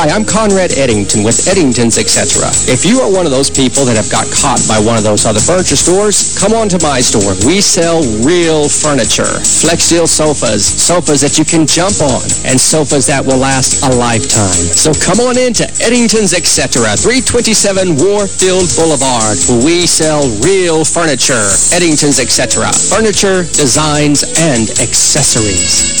Hi, I'm Conrad Eddington with Eddington's Etc. If you are one of those people that have got caught by one of those other furniture stores, come on to my store. We sell real furniture. Flexsteel sofas, sofas that you can jump on, and sofas that will last a lifetime. So come on in to Eddington's Etc. 327 Warfield Boulevard, we sell real furniture. Eddington's Etc. Furniture, designs, and accessories.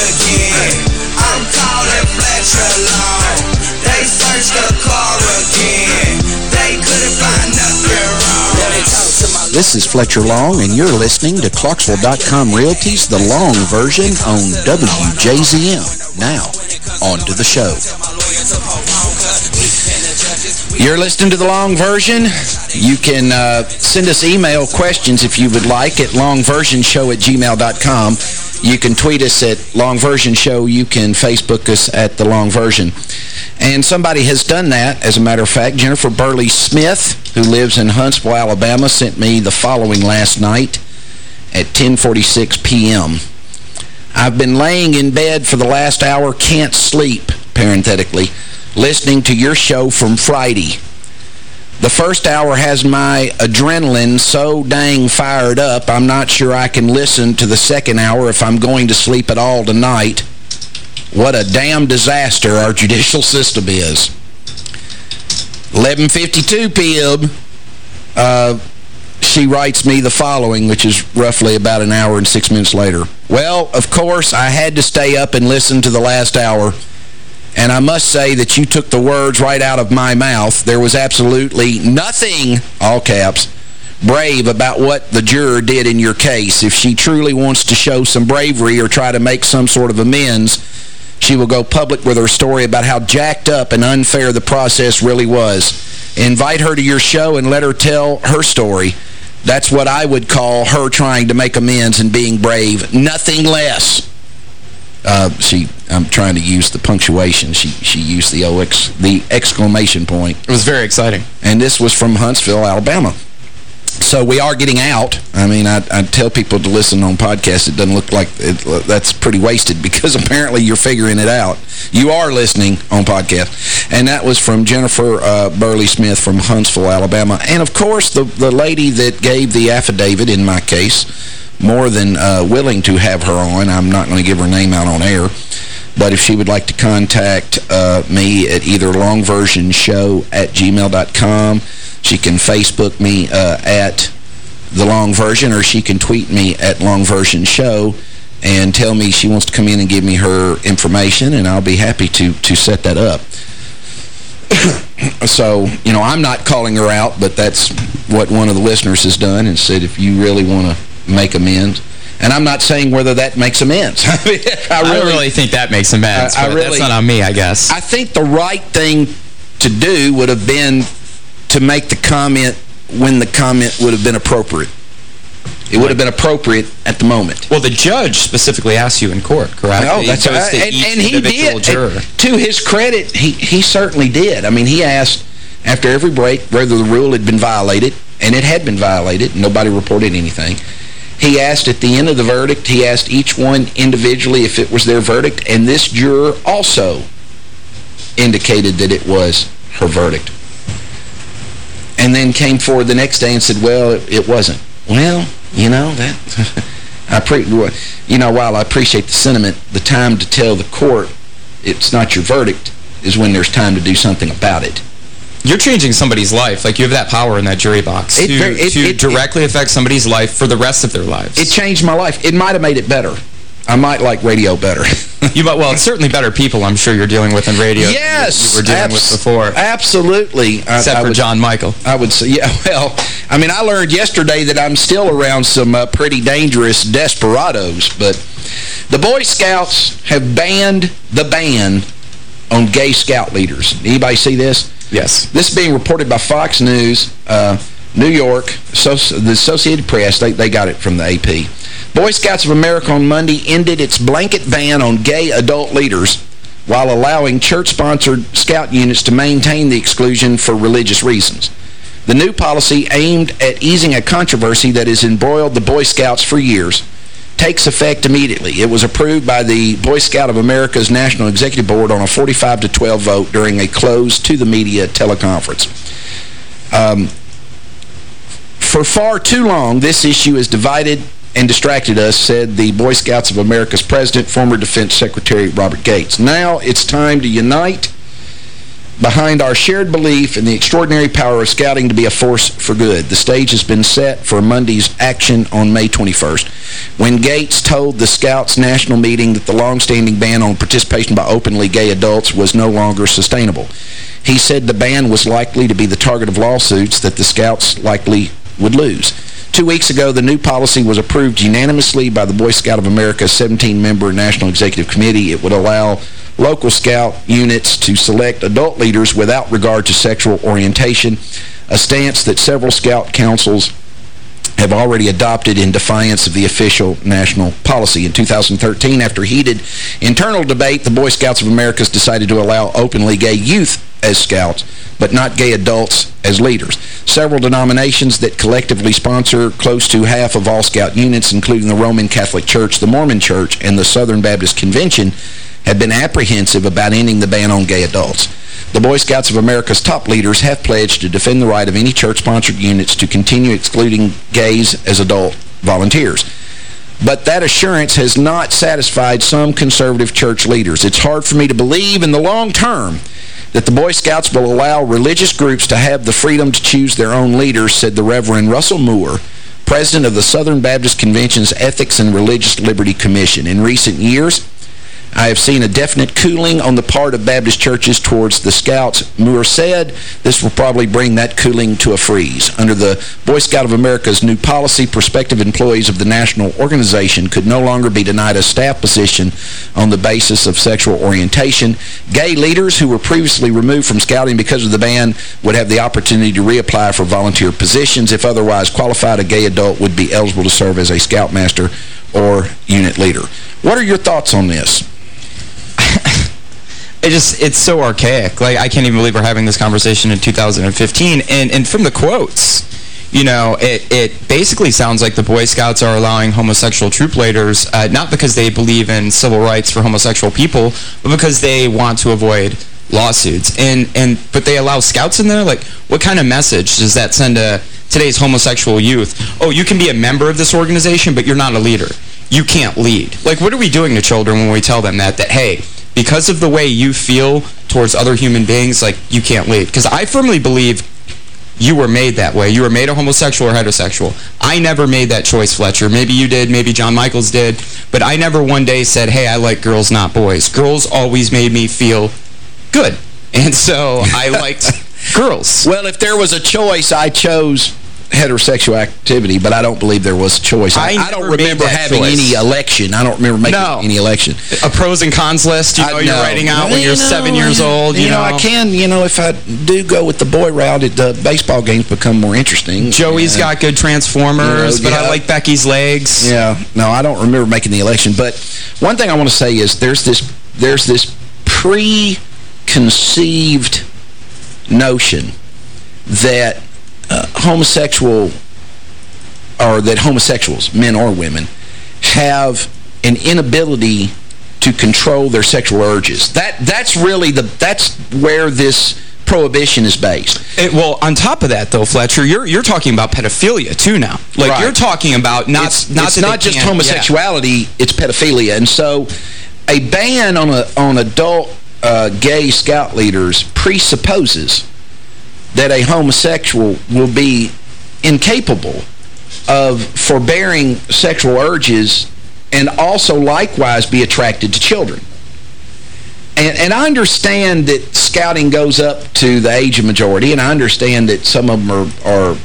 This is Fletcher Long, and you're listening to Clarksville.com Realty's The Long Version on WJZM. Now, on to the show. You're listening to The Long Version. You can uh, send us email questions if you would like at longversionshow at gmail.com. You can tweet us at Long Version Show. You can Facebook us at The Long Version. And somebody has done that, as a matter of fact. Jennifer Burley Smith, who lives in Huntsville, Alabama, sent me the following last night at 10.46 p.m. I've been laying in bed for the last hour, can't sleep, parenthetically, listening to your show from Friday. The first hour has my adrenaline so dang fired up, I'm not sure I can listen to the second hour if I'm going to sleep at all tonight. What a damn disaster our judicial system is. 11.52 p.m., uh, she writes me the following, which is roughly about an hour and six minutes later. Well, of course, I had to stay up and listen to the last hour, and I must say that you took the words right out of my mouth. There was absolutely nothing, all caps, brave about what the juror did in your case. If she truly wants to show some bravery or try to make some sort of amends, she will go public with her story about how jacked up and unfair the process really was. Invite her to your show and let her tell her story. That's what I would call her trying to make amends and being brave. Nothing less. Uh, she, I'm trying to use the punctuation. She she used the OX, the exclamation point. It was very exciting. And this was from Huntsville, Alabama. So we are getting out. I mean, I, I tell people to listen on podcasts. It doesn't look like it, that's pretty wasted because apparently you're figuring it out. You are listening on podcast. And that was from Jennifer uh, Burley Smith from Huntsville, Alabama. And, of course, the, the lady that gave the affidavit in my case, more than uh, willing to have her on. I'm not going to give her name out on air. But if she would like to contact uh, me at either longversionshow at gmail.com, she can Facebook me uh, at The Long Version, or she can tweet me at Long Version Show and tell me she wants to come in and give me her information, and I'll be happy to, to set that up. so, you know, I'm not calling her out, but that's what one of the listeners has done and said if you really want to make amends. And I'm not saying whether that makes amends. I, mean, I, really, I, really think that makes amends, I, really, that's not on me, I guess. I think the right thing to do would have been to make the comment when the comment would have been appropriate. It would have been appropriate at the moment. Well, the judge specifically asked you in court, correct? No, that's right. And, and he did. to his credit, he, he certainly did. I mean, he asked after every break whether the rule had been violated, and it had been violated. Nobody reported anything. He asked at the end of the verdict, he asked each one individually if it was their verdict, and this juror also indicated that it was her verdict. And then came forward the next day and said, well, it, it wasn't. Well, you know, that I pre you know, while I appreciate the sentiment, the time to tell the court it's not your verdict is when there's time to do something about it. You're changing somebody's life. Like, you have that power in that jury box it, to, it, to it, directly affect somebody's life for the rest of their lives. It changed my life. It might have made it better. I might like radio better. you might, well, it's certainly better people I'm sure you're dealing with in radio yes, you were dealing with before. Absolutely. Except I, I for would, John Michael. I would say, yeah, well, I mean, I learned yesterday that I'm still around some uh, pretty dangerous desperados, but the Boy Scouts have banned the ban on gay scout leaders. Anybody see this? Yes. This being reported by Fox News, uh, New York, so, the Associated Press, they, they got it from the AP. Boy Scouts of America on Monday ended its blanket ban on gay adult leaders while allowing church-sponsored scout units to maintain the exclusion for religious reasons. The new policy aimed at easing a controversy that has embroiled the Boy Scouts for years takes effect immediately. It was approved by the Boy Scout of America's National Executive Board on a 45 to 12 vote during a closed to the media teleconference. Um, for far too long, this issue has divided and distracted us, said the Boy Scouts of America's president, former Defense Secretary Robert Gates. Now it's time to unite behind our shared belief in the extraordinary power of scouting to be a force for good. The stage has been set for Monday's action on May 21st, when Gates told the Scouts National Meeting that the long-standing ban on participation by openly gay adults was no longer sustainable. He said the ban was likely to be the target of lawsuits that the Scouts likely would lose. Two weeks ago, the new policy was approved unanimously by the Boy Scout of America's 17-member National Executive Committee. It would allow local scout units to select adult leaders without regard to sexual orientation, a stance that several scout councils have already adopted in defiance of the official national policy. In 2013, after heated internal debate, the Boy Scouts of America decided to allow openly gay youth as scouts, but not gay adults as leaders. Several denominations that collectively sponsor close to half of all scout units, including the Roman Catholic Church, the Mormon Church, and the Southern Baptist Convention, have been apprehensive about ending the ban on gay adults. The Boy Scouts of America's top leaders have pledged to defend the right of any church-sponsored units to continue excluding gays as adult volunteers. But that assurance has not satisfied some conservative church leaders. It's hard for me to believe in the long term that the Boy Scouts will allow religious groups to have the freedom to choose their own leaders, said the Reverend Russell Moore, president of the Southern Baptist Convention's Ethics and Religious Liberty Commission. In recent years, I have seen a definite cooling on the part of Baptist churches towards the Scouts. Moore said this will probably bring that cooling to a freeze. Under the Boy Scout of America's new policy, prospective employees of the national organization could no longer be denied a staff position on the basis of sexual orientation. Gay leaders who were previously removed from scouting because of the ban would have the opportunity to reapply for volunteer positions. If otherwise qualified, a gay adult would be eligible to serve as a scoutmaster or unit leader. What are your thoughts on this? It just it's so archaic. Like I can't even believe we're having this conversation in 2015. And and from the quotes, you know, it it basically sounds like the Boy Scouts are allowing homosexual troop leaders uh, not because they believe in civil rights for homosexual people, but because they want to avoid lawsuits. And and but they allow scouts in there. Like, what kind of message does that send to today's homosexual youth? Oh, you can be a member of this organization, but you're not a leader. You can't lead. Like, what are we doing to children when we tell them that? That hey because of the way you feel towards other human beings, like, you can't leave. Because I firmly believe you were made that way. You were made a homosexual or heterosexual. I never made that choice, Fletcher. Maybe you did, maybe John Michaels did, but I never one day said, hey, I like girls, not boys. Girls always made me feel good. And so I liked girls. Well, if there was a choice, I chose heterosexual activity, but I don't believe there was a choice. I, I don't remember having choice. any election. I don't remember making no. any election. A pros and cons list, you know, I, you're no. writing out when you're know, seven years old. You, you know, know, I can, you know, if I do go with the boy route, it, the baseball games become more interesting. Joey's got good Transformers, you know, but yeah. I like Becky's legs. Yeah, no, I don't remember making the election. But one thing I want to say is there's this there's this preconceived notion that uh, homosexual or that homosexuals, men or women, have an inability to control their sexual urges. That That's really the that's where this prohibition is based. It, well, on top of that, though, Fletcher, you're you're talking about pedophilia, too, now. Like, right. you're talking about not... It's not, it's not just homosexuality, yeah. it's pedophilia. And so a ban on, a, on adult uh, gay scout leaders presupposes that a homosexual will be incapable of forbearing sexual urges and also likewise be attracted to children. And, and I understand that scouting goes up to the age of majority, and I understand that some of them are, are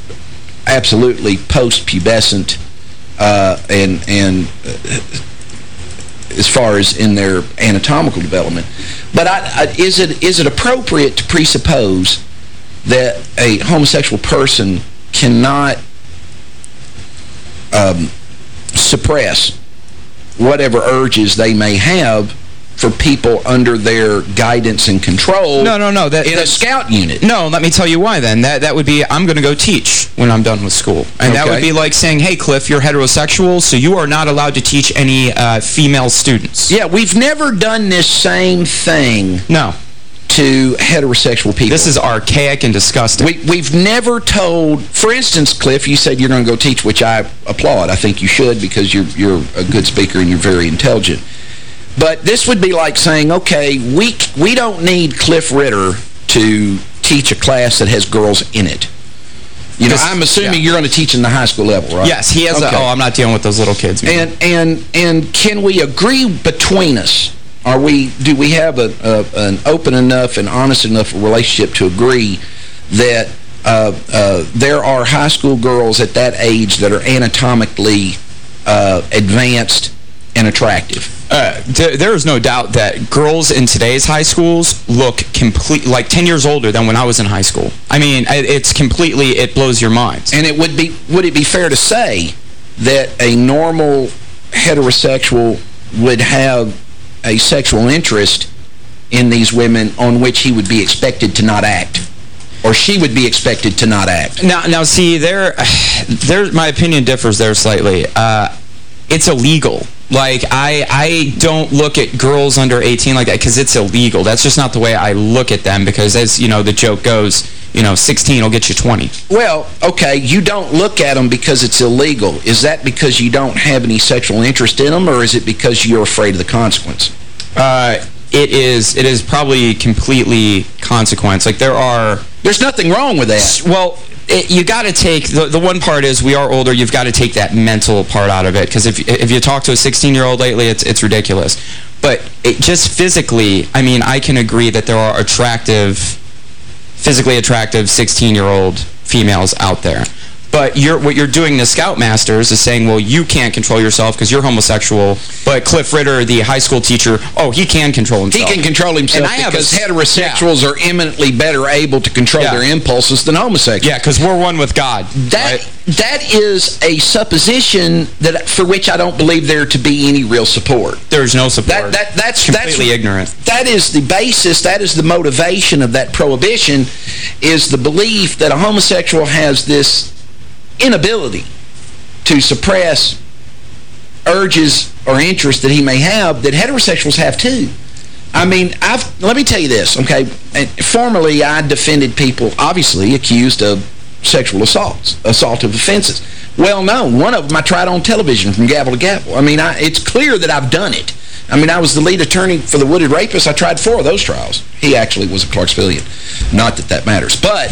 absolutely post-pubescent uh, and, and uh, as far as in their anatomical development. But I, I, is it is it appropriate to presuppose that a homosexual person cannot um, suppress whatever urges they may have for people under their guidance and control No, no, no. That, in a scout unit. No, let me tell you why then. That that would be, I'm going to go teach when I'm done with school. And that would be like saying, hey, Cliff, you're heterosexual, so you are not allowed to teach any uh, female students. Yeah, we've never done this same thing No. To heterosexual people. This is archaic and disgusting. We, we've never told, for instance, Cliff, you said you're going to go teach, which I applaud. I think you should because you're, you're a good speaker and you're very intelligent. But this would be like saying, okay, we, we don't need Cliff Ritter to teach a class that has girls in it. You know, I'm assuming yeah. you're going to teach in the high school level, right? yes, he has Okay. a, oh, I'm not dealing with those little kids. man. And and and can we agree between us? Are we do we have a, a an open enough and honest enough relationship to agree that uh, uh, there are high school girls at that age that are anatomically uh, advanced and attractive? Uh, there, there is no doubt that girls in today's high schools look complete like 10 years older than when I was in high school. I mean, it's completely, it blows your mind. And it would be would it be fair to say that a normal heterosexual would have a sexual interest in these women on which he would be expected to not act? Or she would be expected to not act? Now, now see, there, there, my opinion differs there slightly. Uh, it's illegal. Like, I, I don't look at girls under 18 like that because it's illegal. That's just not the way I look at them because, as, you know, the joke goes, you know, 16 will get you 20. Well, okay, you don't look at them because it's illegal. Is that because you don't have any sexual interest in them, or is it because you're afraid of the consequence? Uh, it is, it is probably completely consequence. Like, there are... There's nothing wrong with that. Well, it, you got to take the the one part is we are older. You've got to take that mental part out of it because if if you talk to a 16 year old lately, it's it's ridiculous. But it just physically, I mean, I can agree that there are attractive, physically attractive 16 year old females out there. But you're, what you're doing to Scoutmasters is saying, well, you can't control yourself because you're homosexual. But Cliff Ritter, the high school teacher, oh, he can control himself. He can control himself And I have a because heterosexuals are eminently better able to control Yeah. their impulses than homosexuals. Yeah, because we're one with God. That right? that is a supposition that for which I don't believe there to be any real support. There's no support. That that that's completely that's, ignorant. That is the basis. That is the motivation of that prohibition. Is the belief that a homosexual has this inability to suppress urges or interests that he may have that heterosexuals have too. I mean, I've let me tell you this, okay? Formerly, I defended people, obviously, accused of sexual assaults, assaultive offenses. Well, no, one of them I tried on television from gavel to gavel. I mean, I, it's clear that I've done it. I mean, I was the lead attorney for the Wooded Rapist. I tried four of those trials. He actually was a Clarksvillian. Not that that matters. But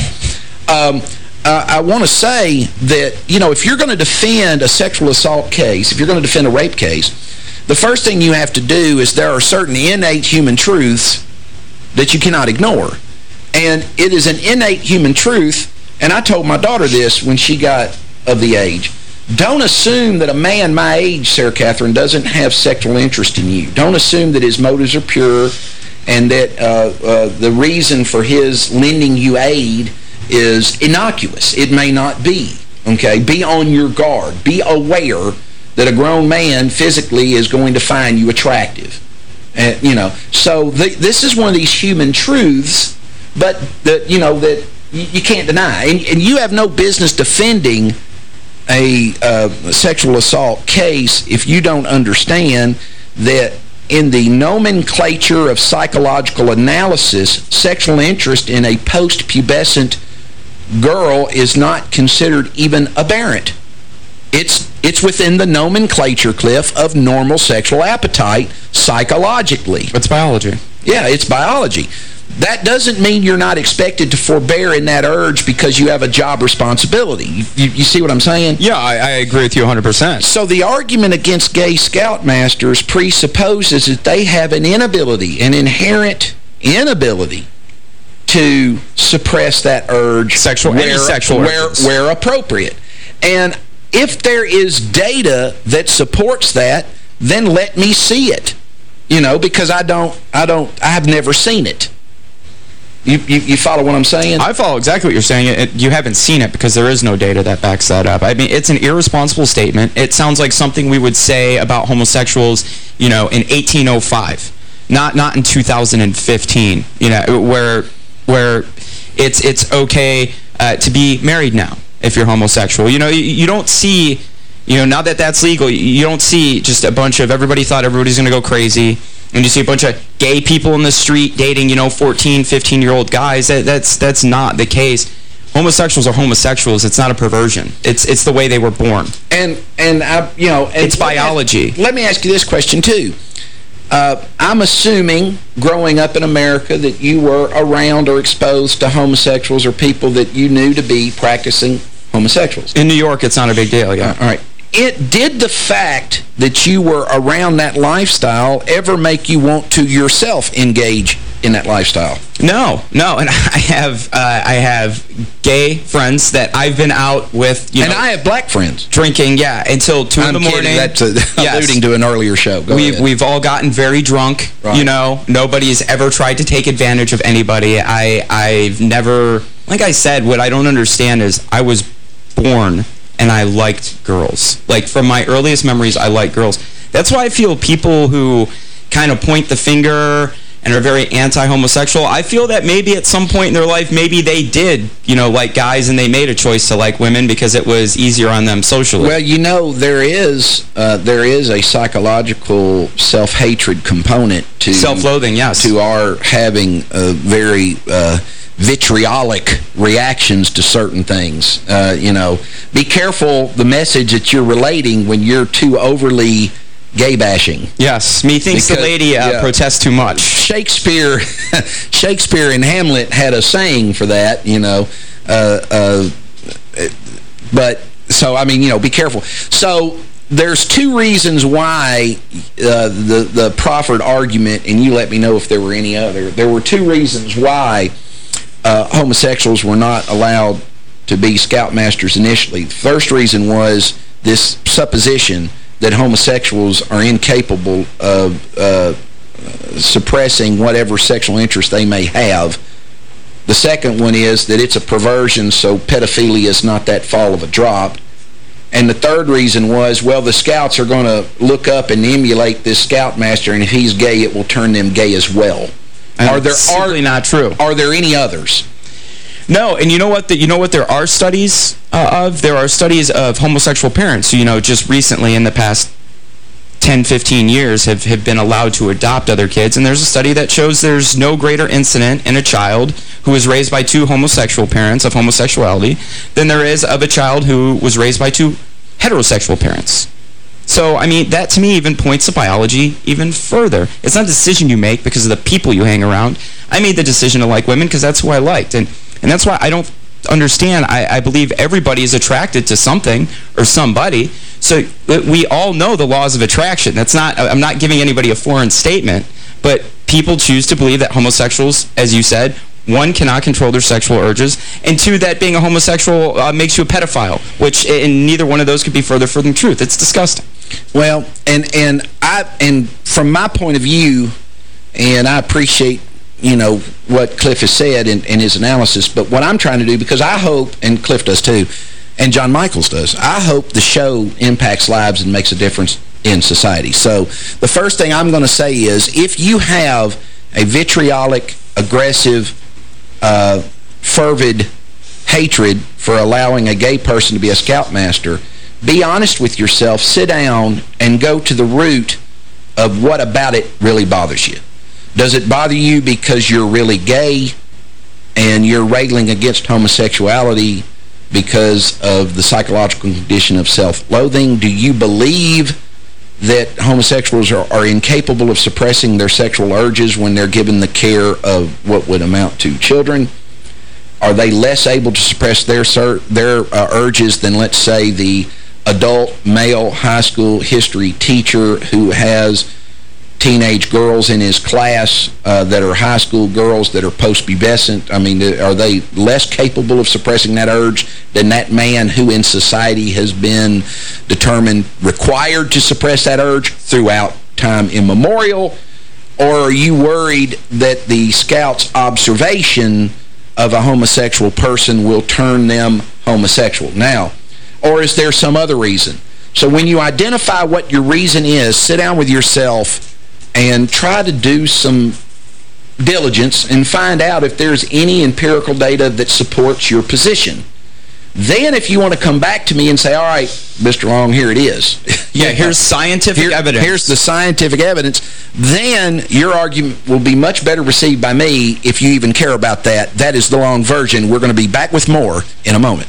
um, uh, I want to say that, you know, if you're going to defend a sexual assault case, if you're going to defend a rape case, the first thing you have to do is there are certain innate human truths that you cannot ignore. And it is an innate human truth, and I told my daughter this when she got of the age. Don't assume that a man my age, Sarah Catherine, doesn't have sexual interest in you. Don't assume that his motives are pure and that uh, uh, the reason for his lending you aid is innocuous. It may not be. Okay? Be on your guard. Be aware that a grown man physically is going to find you attractive. Uh, you know, so this is one of these human truths, but that you know that you, can't deny, and, and, you have no business defending a uh, sexual assault case if you don't understand that in the nomenclature of psychological analysis, sexual interest in a post-pubescent girl is not considered even aberrant. It's it's within the nomenclature, Cliff, of normal sexual appetite psychologically. It's biology. Yeah, it's biology. That doesn't mean you're not expected to forbear in that urge because you have a job responsibility. You, you, you see what I'm saying? Yeah, I, I agree with you 100%. So the argument against gay scoutmasters presupposes that they have an inability, an inherent inability to suppress that urge Sexual, where, any sexual where, where appropriate. And if there is data that supports that, then let me see it. You know, because I don't, I don't, I have never seen it. You, you, you follow what I'm saying? I follow exactly what you're saying. It, you haven't seen it because there is no data that backs that up. I mean, it's an irresponsible statement. It sounds like something we would say about homosexuals, you know, in 1805, not not in 2015. You know, where where it's it's okay uh, to be married now if you're homosexual. You know, you, you don't see, you know, now that that's legal, you don't see just a bunch of everybody thought everybody's going to go crazy and you see a bunch of gay people in the street dating, you know, 14, 15-year-old guys, that, that's that's not the case. Homosexuals are homosexuals. It's not a perversion. It's it's the way they were born. And and I, you know, and it's biology. Let me, let me ask you this question too. Uh, I'm assuming, growing up in America, that you were around or exposed to homosexuals or people that you knew to be practicing homosexuals. In New York, it's not a big deal, yeah. All right it did the fact that you were around that lifestyle ever make you want to yourself engage in that lifestyle? No, no, and I have uh, I have gay friends that I've been out with. and know, I have black friends drinking. Yeah, until 2 I'm in the morning. That's a, yes. alluding to an earlier show. Go we've ahead. we've all gotten very drunk. Right. You know, nobody's ever tried to take advantage of anybody. I I've never, like I said, what I don't understand is I was born and I liked girls. Like, from my earliest memories, I liked girls. That's why I feel people who kind of point the finger and are very anti-homosexual, I feel that maybe at some point in their life, maybe they did, you know, like guys and they made a choice to like women because it was easier on them socially. Well, you know, there is uh, there is a psychological self-hatred component to... Self-loathing, yes. To our having a very... Uh, vitriolic reactions to certain things. Uh, you know, be careful the message that you're relating when you're too overly gay bashing. Yes, methinks because, the lady uh, yeah, protests too much. Shakespeare, Shakespeare and Hamlet had a saying for that. You know, uh, uh, but so I mean, you know, be careful. So there's two reasons why uh, the the proffered argument, and you let me know if there were any other. There were two reasons why uh, homosexuals were not allowed to be scoutmasters initially. The first reason was this supposition that homosexuals are incapable of uh, suppressing whatever sexual interest they may have. The second one is that it's a perversion, so pedophilia is not that fall of a drop. And the third reason was, well, the scouts are going to look up and emulate this scoutmaster, and if he's gay, it will turn them gay as well. And are there are, not true. Are there any others? No, and you know what? The, you know what there are studies uh, of? There are studies of homosexual parents you know, just recently in the past 10, 15 years have, have been allowed to adopt other kids. And there's a study that shows there's no greater incident in a child who was raised by two homosexual parents of homosexuality than there is of a child who was raised by two heterosexual parents. So, I mean, that to me even points to biology even further. It's not a decision you make because of the people you hang around. I made the decision to like women because that's who I liked. And, and that's why I don't understand. I, I believe everybody is attracted to something or somebody. So we all know the laws of attraction. That's not, I'm not giving anybody a foreign statement, but people choose to believe that homosexuals, as you said, one, cannot control their sexual urges, and two, that being a homosexual uh, makes you a pedophile, which in neither one of those could be further from the truth. It's disgusting. Well, and and I and from my point of view, and I appreciate you know what Cliff has said in, in his analysis, but what I'm trying to do, because I hope, and Cliff does too, and John Michaels does, I hope the show impacts lives and makes a difference in society. So the first thing I'm going to say is if you have a vitriolic, aggressive, uh, fervid hatred for allowing a gay person to be a scoutmaster, be honest with yourself, sit down, and go to the root of what about it really bothers you. Does it bother you because you're really gay and you're railing against homosexuality because of the psychological condition of self-loathing? Do you believe that homosexuals are, are, incapable of suppressing their sexual urges when they're given the care of what would amount to children? Are they less able to suppress their their uh, urges than, let's say, the adult male high school history teacher who has teenage girls in his class uh, that are high school girls that are post-pubescent? I mean, are they less capable of suppressing that urge than that man who in society has been determined required to suppress that urge throughout time immemorial? Or are you worried that the scout's observation of a homosexual person will turn them homosexual? Now, or is there some other reason? So when you identify what your reason is, sit down with yourself and try to do some diligence and find out if there's any empirical data that supports your position. Then if you want to come back to me and say, all right, Mr. Long, here it is. yeah, here's scientific here, evidence. Here's the scientific evidence. Then your argument will be much better received by me if you even care about that. That is the long version. We're going to be back with more in a moment.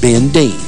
Ben Dean.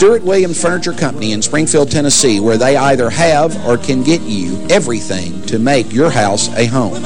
Stewart Williams Furniture Company in Springfield, Tennessee, where they either have or can get you everything to make your house a home.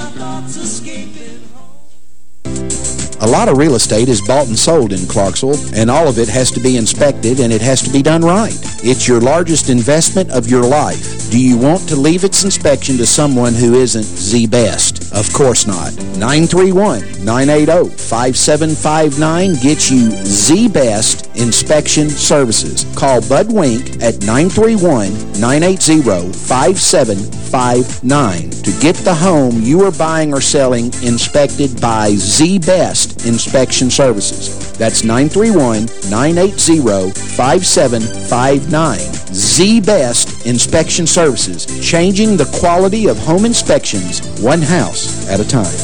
A lot of real estate is bought and sold in Clarksville, and all of it has to be inspected and it has to be done right. It's your largest investment of your life. Do you want to leave its inspection to someone who isn't the best? Of course not. 931-980-5759 gets you the best inspection services. Call Bud Wink at 931-980-5759 to get the home you are buying or selling inspected by the best inspection services. That's 931-980-5759. The best inspection services, changing the quality of home inspections one house at a time.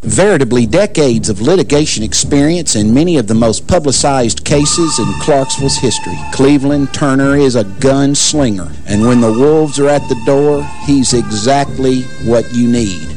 Veritably decades of litigation experience in many of the most publicized cases in Clarksville's history. Cleveland Turner is a gunslinger, and when the wolves are at the door, he's exactly what you need.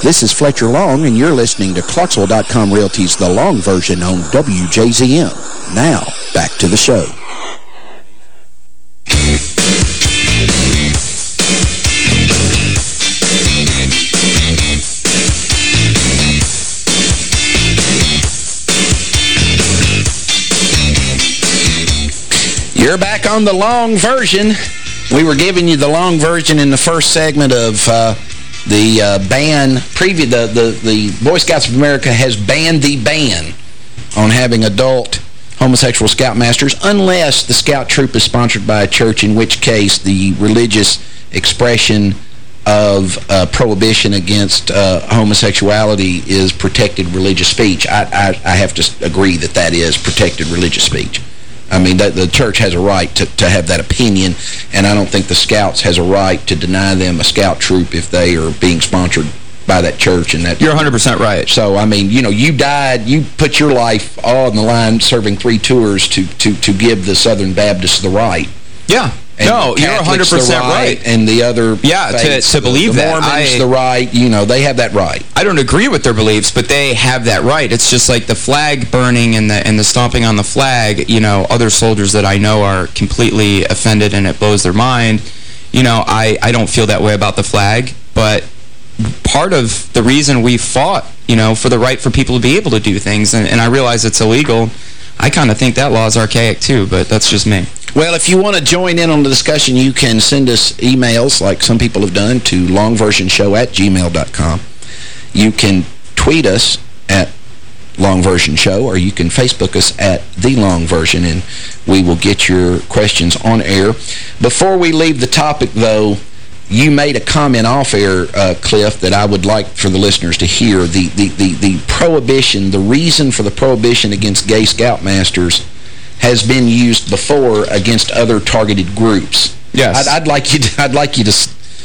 This is Fletcher Long, and you're listening to Clarksville.com Realty's The Long Version on WJZM. Now, back to the show. You're back on the long version. We were giving you the long version in the first segment of uh, the uh, ban. Preview the, the, the Boy Scouts of America has banned the ban on having adult homosexual scoutmasters unless the scout troop is sponsored by a church, in which case the religious expression of uh, prohibition against uh, homosexuality is protected religious speech. I, I, I have to agree that that is protected religious speech. I mean, that, the church has a right to, to have that opinion, and I don't think the Scouts has a right to deny them a Scout troop if they are being sponsored by that church. and that You're 100% right. So, I mean, you know, you died, you put your life all on the line serving three tours to, to, to give the Southern Baptists the right. Yeah. No, you're 100% the right, right. And the other Yeah, to- faiths, to believe the, that. Mormons, I- the right, you know, they have that right. I don't agree with their beliefs, but they have that right. It's just like the flag burning and the and the stomping on the flag, you know, other soldiers that I know are completely offended and it blows their mind. You know, I, I don't feel that way about the flag, but part of the reason we fought, you know, for the right for people to be able to do things, and, and I realize it's illegal, I kind of think that law is archaic too, but that's just me. Well, if you want to join in on the discussion, you can send us emails, like some people have done, to longversionshow at gmail.com. You can tweet us at Long Version Show, or you can Facebook us at The Long Version, and we will get your questions on air. Before we leave the topic, though, you made a comment off air, uh, Cliff, that I would like for the listeners to hear. The, the, the, the prohibition, the reason for the prohibition against gay scoutmasters has been used before against other targeted groups. Yes. I'd, I'd like you to, I'd like you to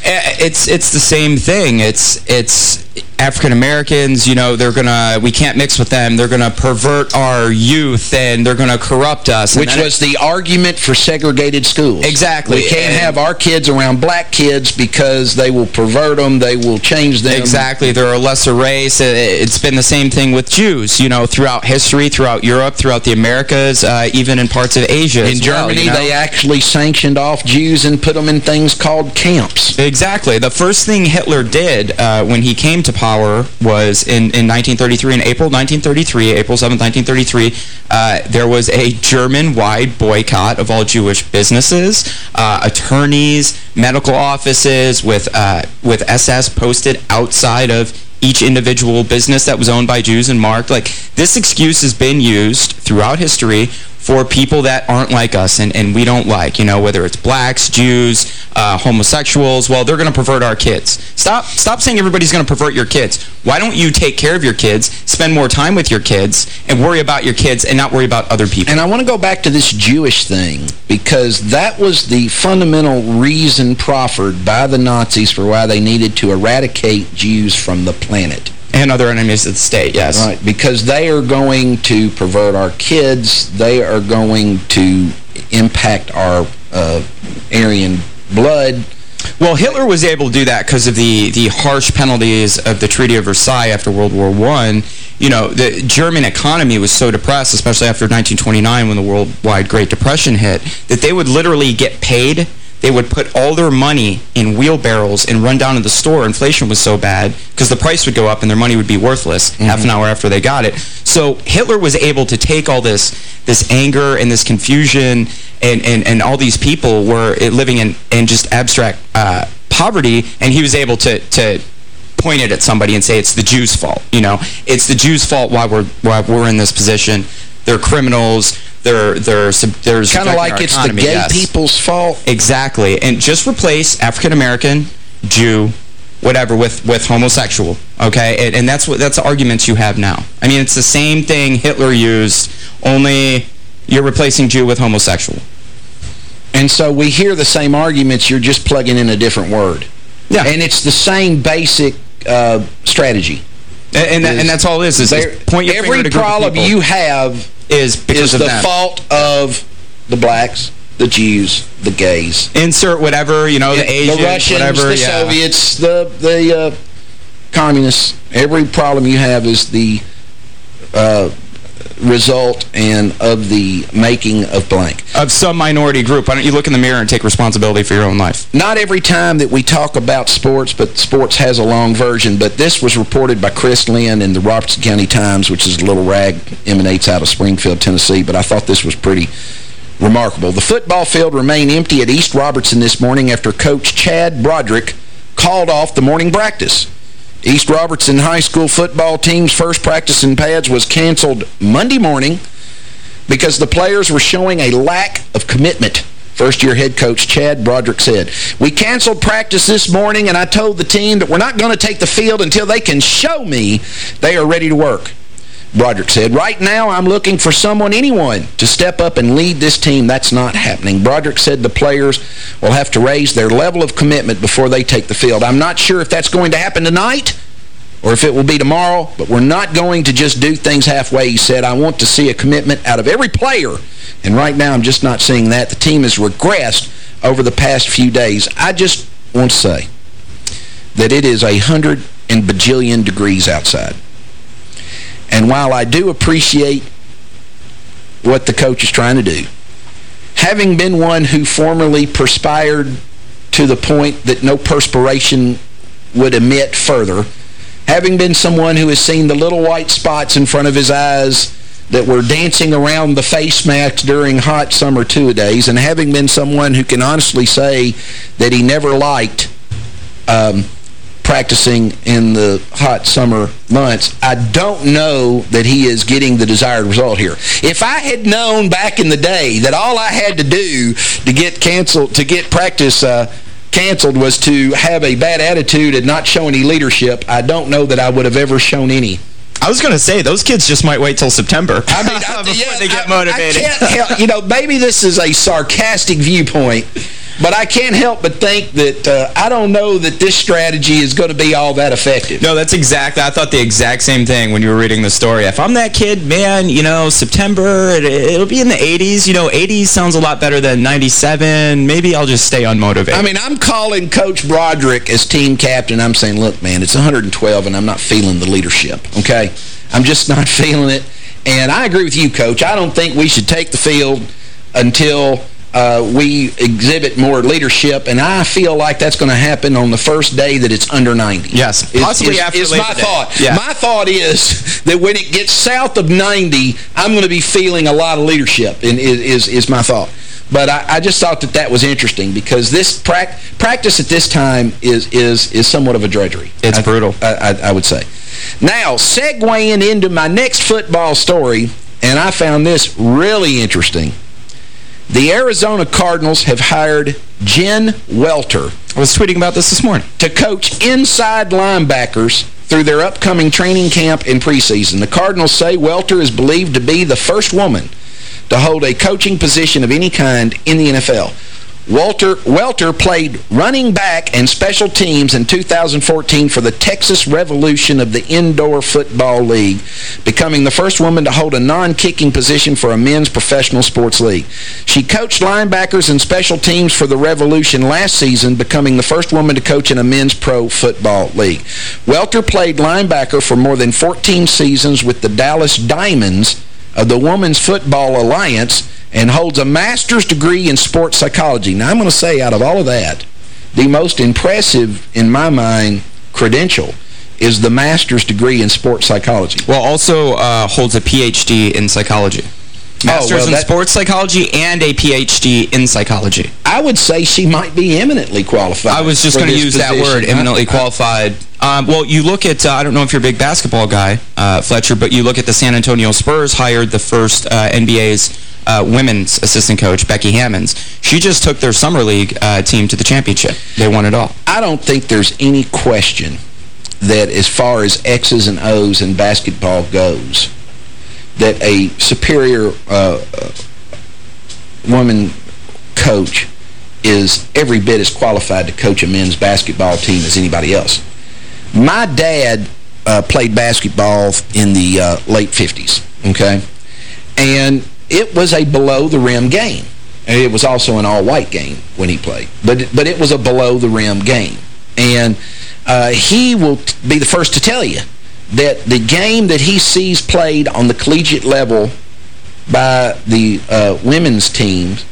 Eh, It's it's the same thing. It's it's African Americans. You know, they're gonna we can't mix with them. They're gonna pervert our youth and they're gonna corrupt us. Which was the argument for segregated schools. Exactly. We can't And- have our kids around black kids because they will pervert them, they will change them. Exactly. They're a lesser race. It's been the same thing with Jews, you know, throughout history, throughout Europe, throughout the Americas, uh, even in parts of Asia In as well, Germany, you know? they actually sanctioned off Jews and put them in things called camps. Exactly. The first thing Hitler did uh, when he came to power was in, in 1933, in April 1933, April 7, 1933, uh, there was a German-wide boycott of all Jewish businesses, uh, attorneys, medical offices with, uh, with SS posted outside of each individual business that was owned by Jews and marked. Like, this excuse has been used throughout history for people that aren't like us and, and we don't like, you know, whether it's blacks, Jews, uh, homosexuals, well, they're going to pervert our kids. Stop stop saying everybody's going to pervert your kids. Why don't you take care of your kids, spend more time with your kids, and worry about your kids and not worry about other people? And I want to go back to this Jewish thing because that was the fundamental reason proffered by the Nazis for why they needed to eradicate Jews from the planet. And other enemies of the state, yes. Right, because they are going to pervert our kids. They are going to impact our uh, Aryan blood. Well, Hitler was able to do that because of the, the harsh penalties of the Treaty of Versailles after World War I. You know, the German economy was so depressed, especially after 1929 when the worldwide Great Depression hit, that they would literally get paid. They would put all their money in wheelbarrows and run down to the store. Inflation was so bad because the price would go up and their money would be worthless half an hour after they got it. So Hitler was able to take all this this anger and this confusion and, and, and all these people were living in, in just abstract uh, poverty, and he was able to, to point it at somebody and say it's the Jews' fault. You know, it's the Jews' fault why we're why we're in this position. They're criminals. They're they're Kind of like it's economy, the gay yes. people's fault. Exactly, and just replace African American, Jew, whatever with with homosexual. Okay, and, and that's what that's the arguments you have now. I mean, it's the same thing Hitler used, only you're replacing Jew with homosexual. And so we hear the same arguments, you're just plugging in a different word. Yeah. And it's the same basic uh, strategy. And, and, that, and that's all it is. is, There- is point your every finger to a group of problem you have is because is of the fault of the blacks, the Jews, the gays. Insert whatever, you know, the Asians, the Russians, whatever. the yeah. Soviets, the, the uh, communists. Every problem you have is the uh, result and of the making of blank. Of some minority group. Why don't you look in the mirror and take responsibility for your own life? Not every time that we talk about sports, but sports has a long version. But this was reported by Chris Lynn in the Robertson County Times, which is a little rag, emanates out of Springfield, Tennessee. But I thought this was pretty remarkable. The football field remained empty at East Robertson this morning after Coach Chad Broderick called off the morning practice. East Robertson High School football team's first practice in pads was canceled Monday morning because the players were showing a lack of commitment. First-year head coach Chad Broderick said, We canceled practice this morning, and I told the team that we're not going to take the field until they can show me they are ready to work. Broderick said, right now I'm looking for someone, anyone, to step up and lead this team. That's not happening. Broderick said the players will have to raise their level of commitment before they take the field. I'm not sure if that's going to happen tonight or if it will be tomorrow, but we're not going to just do things halfway. He said, I want to see a commitment out of every player, and right now I'm just not seeing that. The team has regressed over the past few days. I just want to say that it is a hundred and bajillion degrees outside. And while I do appreciate what the coach is trying to do, having been one who formerly perspired to the point that no perspiration would emit further, having been someone who has seen the little white spots in front of his eyes that were dancing around the face mask during hot summer two-a-days, and having been someone who can honestly say that he never liked um, practicing in the hot summer months, I don't know that he is getting the desired result here. If I had known back in the day that all I had to do to get canceled, to get practice uh, canceled was to have a bad attitude and not show any leadership, I don't know that I would have ever shown any. I was going to say, those kids just might wait till September I mean, I, before yeah, they get I- motivated. I can't help, you know, maybe this is a sarcastic viewpoint, but I can't help but think that uh, I don't know that this strategy is going to be all that effective. No, that's exactly, I thought the exact same thing when you were reading the story. If I'm that kid, man, you know, September, it, it'll be in the 80s. You know, 80s sounds a lot better than 97. Maybe I'll just stay unmotivated. I mean, I'm calling Coach Broderick as team captain. I'm saying, look, man, it's 112, and I'm not feeling the leadership, okay? I'm just not feeling it. And I agree with you, Coach. I don't think we should take the field until uh, we exhibit more leadership, and I feel like that's going to happen on the first day that it's under 90. Yes, possibly after is Labor my Day. thought. Yeah. My thought is that when it gets south of 90, I'm going to be feeling a lot of leadership, and is, is, is my thought. But I, I just thought that that was interesting because this prac practice at this time is is is somewhat of a drudgery. It's I- brutal. I, I, I would say. Now, segueing into my next football story, and I found this really interesting. The Arizona Cardinals have hired Jen Welter I was tweeting about this this morning. to coach inside linebackers through their upcoming training camp and preseason. The Cardinals say Welter is believed to be the first woman to hold a coaching position of any kind in the NFL. Walter Welter played running back and special teams in 2014 for the Texas Revolution of the Indoor Football League, becoming the first woman to hold a non-kicking position for a men's professional sports league. She coached linebackers and special teams for the Revolution last season, becoming the first woman to coach in a men's pro football league. Welter played linebacker for more than 14 seasons with the Dallas Diamonds of the Women's Football Alliance and holds a master's degree in sports psychology. Now, I'm going to say out of all of that, the most impressive, in my mind, credential is the master's degree in sports psychology. Well, also uh, holds a Ph.D. in psychology. Master's Oh, well, in that- sports psychology and a Ph.D. in psychology. I would say she might be eminently qualified. I was just going to use that position. word, eminently qualified. Um, well, you look at, uh, I don't know if you're a big basketball guy, uh, Fletcher, but you look at the San Antonio Spurs hired the first uh, NBA's uh, women's assistant coach, Becky Hammonds. She just took their summer league uh, team to the championship. They won it all. I don't think there's any question that as far as X's and O's in basketball goes, that a superior uh, woman coach is every bit as qualified to coach a men's basketball team as anybody else. My dad uh, played basketball in the uh, late 50s, okay? And it was a below-the-rim game. And it was also an all-white game when he played. But, but it was a below-the-rim game. And uh, he will be the first to tell you that the game that he sees played on the collegiate level by the uh, women's teams,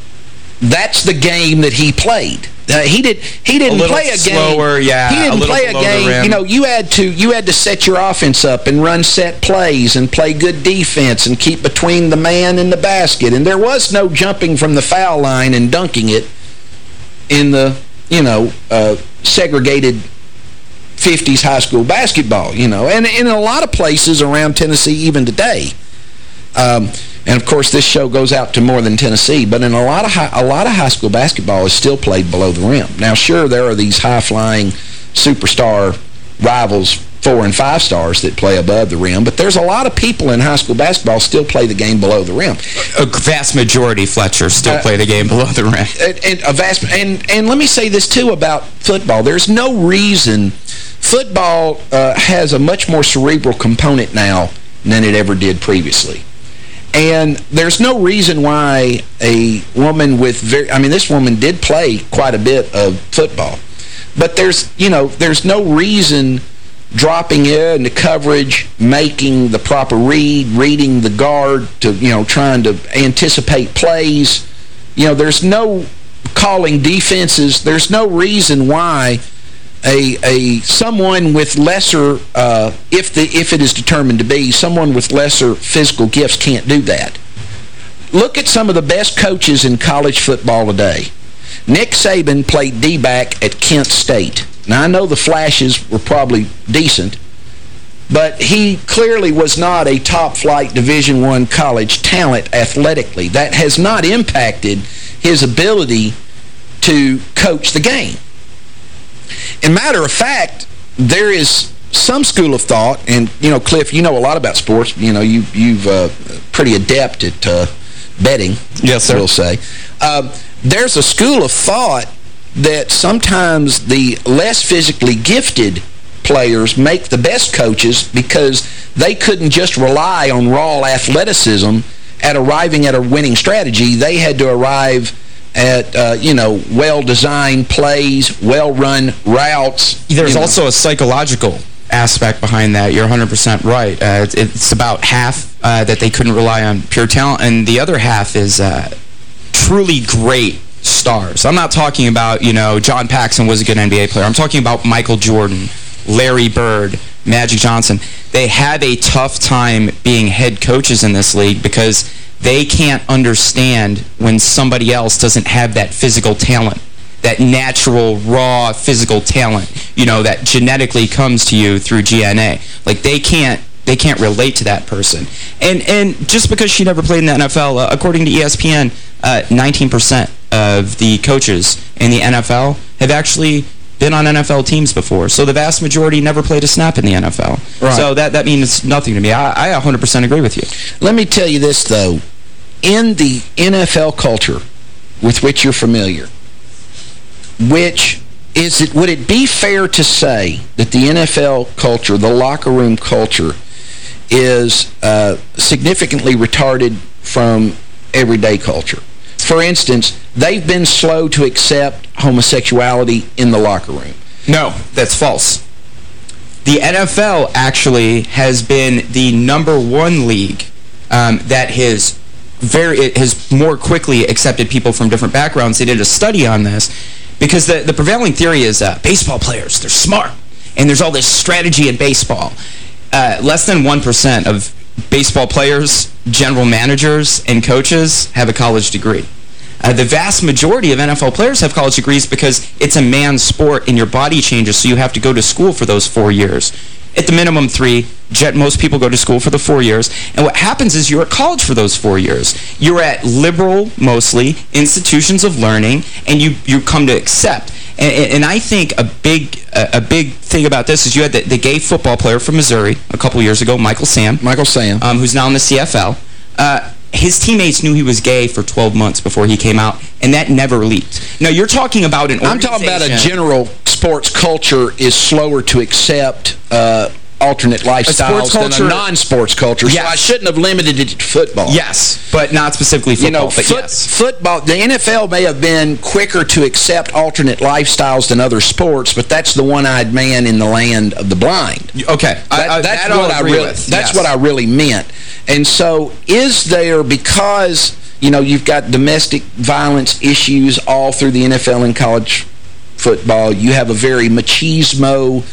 that's the game that he played. Uh, he did. He didn't little play a game. slower, yeah, He didn't little play a game. You know, you had to you had to set your offense up and run set plays and play good defense and keep between the man and the basket. And there was no jumping from the foul line and dunking it in the you know uh, segregated 50s high school basketball, you know, and in a lot of places around Tennessee even today. Um, and of course, this show goes out to more than Tennessee, but in a lot of high, a lot of high school basketball is still played below the rim. Now, sure, there are these high-flying superstar rivals four and five stars that play above the rim, but there's a lot of people in high school basketball still play the game below the rim. A vast majority, Fletcher, still Uh, play the game below the rim. And, and a vast and and let me say this too about football. There's no reason football uh, has a much more cerebral component now than it ever did previously. And there's no reason why a woman with very I mean this woman did play quite a bit of football. But there's, you know, there's no reason dropping in the coverage, making the proper read, reading the guard to, you know, trying to anticipate plays. You know, there's no calling defenses. There's no reason why a a someone with lesser uh, if the if it is determined to be someone with lesser physical gifts can't do that. Look at some of the best coaches in college football today. Nick Saban played D-back at Kent State. Now, I know the flashes were probably decent, but he clearly was not a top-flight Division One college talent athletically. That has not impacted his ability to coach the game. In matter of fact, there is some school of thought, and, you know, Cliff, you know a lot about sports. You know, you, you've uh, pretty adept at uh, betting, Yes, sir. we'll say. Um, there's a school of thought that sometimes the less physically gifted players make the best coaches because they couldn't just rely on raw athleticism at arriving at a winning strategy. They had to arrive at, uh, you know, well-designed plays, well-run routes. There's you know. also a psychological aspect behind that. You're 100% right. Uh, it's, it's about half uh, that they couldn't rely on pure talent, and the other half is uh, truly great stars. I'm not talking about, you know, John Paxson was a good NBA player. I'm talking about Michael Jordan, Larry Bird, Magic Johnson. They have a tough time being head coaches in this league because they can't understand when somebody else doesn't have that physical talent that natural, raw physical talent, you know, that genetically comes to you through DNA. Like, they can't they can't relate to that person. And and just because she never played in the NFL, uh, according to ESPN, 19% of the coaches in the NFL have actually been on NFL teams before. So the vast majority never played a snap in the NFL. Right. So that, that means nothing to me. I, I 100% agree with you. Let me tell you this, though. In the NFL culture with which you're familiar, which is it, would it be fair to say that the NFL culture, the locker room culture, is uh, significantly retarded from everyday culture? For instance, they've been slow to accept homosexuality in the locker room. No, that's false. The NFL actually has been the number one league um, that has very has more quickly accepted people from different backgrounds. They did a study on this because the, the prevailing theory is uh, baseball players, they're smart, and there's all this strategy in baseball. Uh, less than 1% of baseball players, general managers, and coaches have a college degree. Uh, the vast majority of NFL players have college degrees because it's a man's sport and your body changes, so you have to go to school for those four years. At the minimum three, jet, most people go to school for the four years. And what happens is you're at college for those four years. You're at liberal, mostly, institutions of learning, and you, you come to accept. And, and I think a big a, a big thing about this is you had the, the gay football player from Missouri a couple years ago, Michael Sam Michael Sam. um, who's now in the CFL. Uh, his teammates knew he was gay for 12 months before he came out, and that never leaked. Now, you're talking about an I'm talking about a general sports culture is slower to accept uh, alternate lifestyles than a non-sports culture. So I shouldn't have limited it to football. Yes, but not specifically You football, know, but foot- yes. football, the NFL may have been quicker to accept alternate lifestyles than other sports, but that's the one-eyed man in the land of the blind. Okay, That- I- that's that what I really with, that's yes. what I really meant. And so is there because you know you've got domestic violence issues all through the NFL and college football. You have a very machismo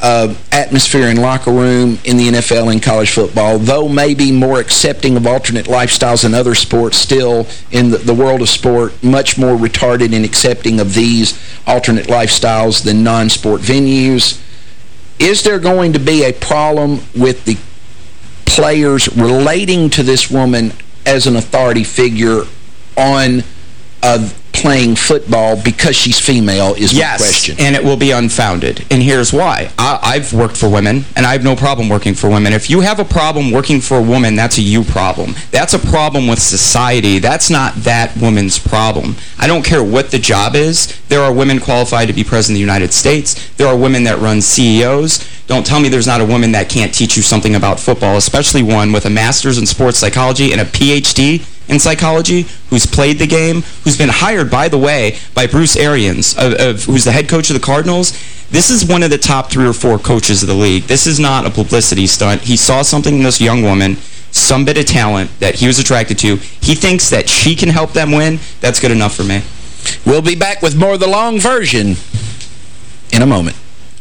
uh, atmosphere and locker room in the NFL and college football, though maybe more accepting of alternate lifestyles in other sports, still in the, the world of sport, much more retarded in accepting of these alternate lifestyles than non-sport venues. Is there going to be a problem with the players relating to this woman as an authority figure on uh, playing football because she's female is yes, my question. and it will be unfounded. And here's why. I, I've worked for women, and I have no problem working for women. If you have a problem working for a woman, that's a you problem. That's a problem with society. That's not that woman's problem. I don't care what the job is. There are women qualified to be president of the United States. There are women that run CEOs. Don't tell me there's not a woman that can't teach you something about football, especially one with a master's in sports psychology and a Ph.D in psychology, who's played the game, who's been hired, by the way, by Bruce Arians, of, of, who's the head coach of the Cardinals. This is one of the top three or four coaches of the league. This is not a publicity stunt. He saw something in this young woman, some bit of talent that he was attracted to. He thinks that she can help them win. That's good enough for me. We'll be back with more of the long version in a moment.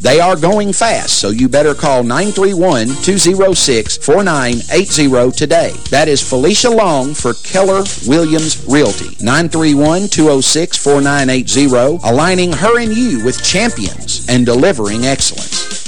They are going fast, so you better call 931-206-4980 today. That is Felicia Long for Keller Williams Realty. 931-206-4980, aligning her and you with champions and delivering excellence.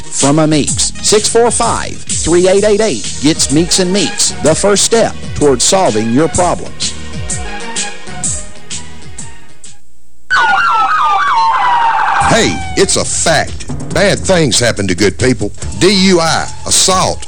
from a Meeks. 645-3888 gets Meeks and Meeks, the first step towards solving your problems. Hey, it's a fact. Bad things happen to good people. DUI, assault,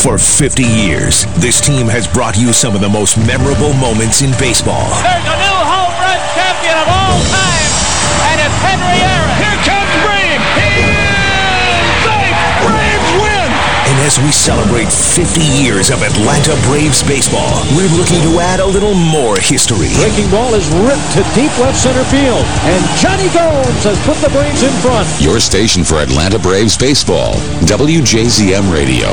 For 50 years, this team has brought you some of the most memorable moments in baseball. There's a new home run champion of all time, and it's Henry Aaron. Here comes Brave. He is safe. Braves win. And as we celebrate 50 years of Atlanta Braves baseball, we're looking to add a little more history. Breaking ball is ripped to deep left center field, and Jonny Gomes has put the Braves in front. Your station for Atlanta Braves baseball, WJZM Radio.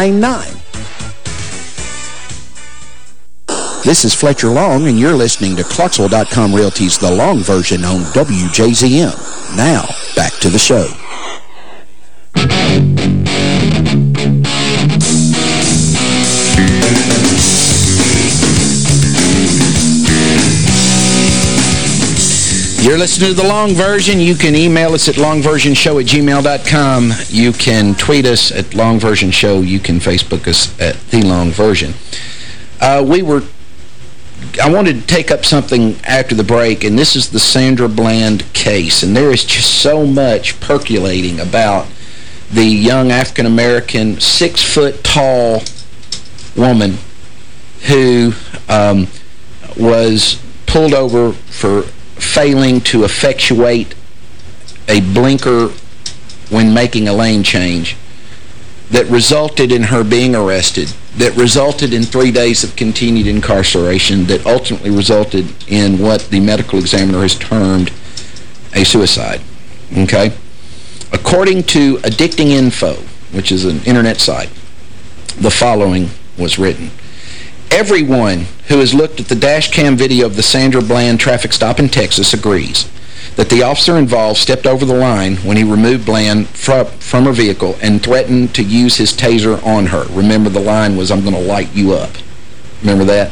This is Fletcher Long, and you're listening to Clarksville.com Realty's The Long Version on WJZM. Now, back to the show. You're listening to the long version. You can email us at longversionshow at gmail.com. You can tweet us at longversionshow. You can Facebook us at the long version. Uh, we were I wanted to take up something after the break, and this is the Sandra Bland case. And there is just so much percolating about the young African-American, six-foot-tall woman who um, was pulled over for failing to effectuate a blinker when making a lane change that resulted in her being arrested, that resulted in three days of continued incarceration, that ultimately resulted in what the medical examiner has termed a suicide. Okay? According to Addicting Info, which is an internet site, the following was written. Everyone who has looked at the dash cam video of the Sandra Bland traffic stop in Texas agrees that the officer involved stepped over the line when he removed Bland from, from her vehicle and threatened to use his taser on her. Remember, the line was, I'm going to light you up. Remember that?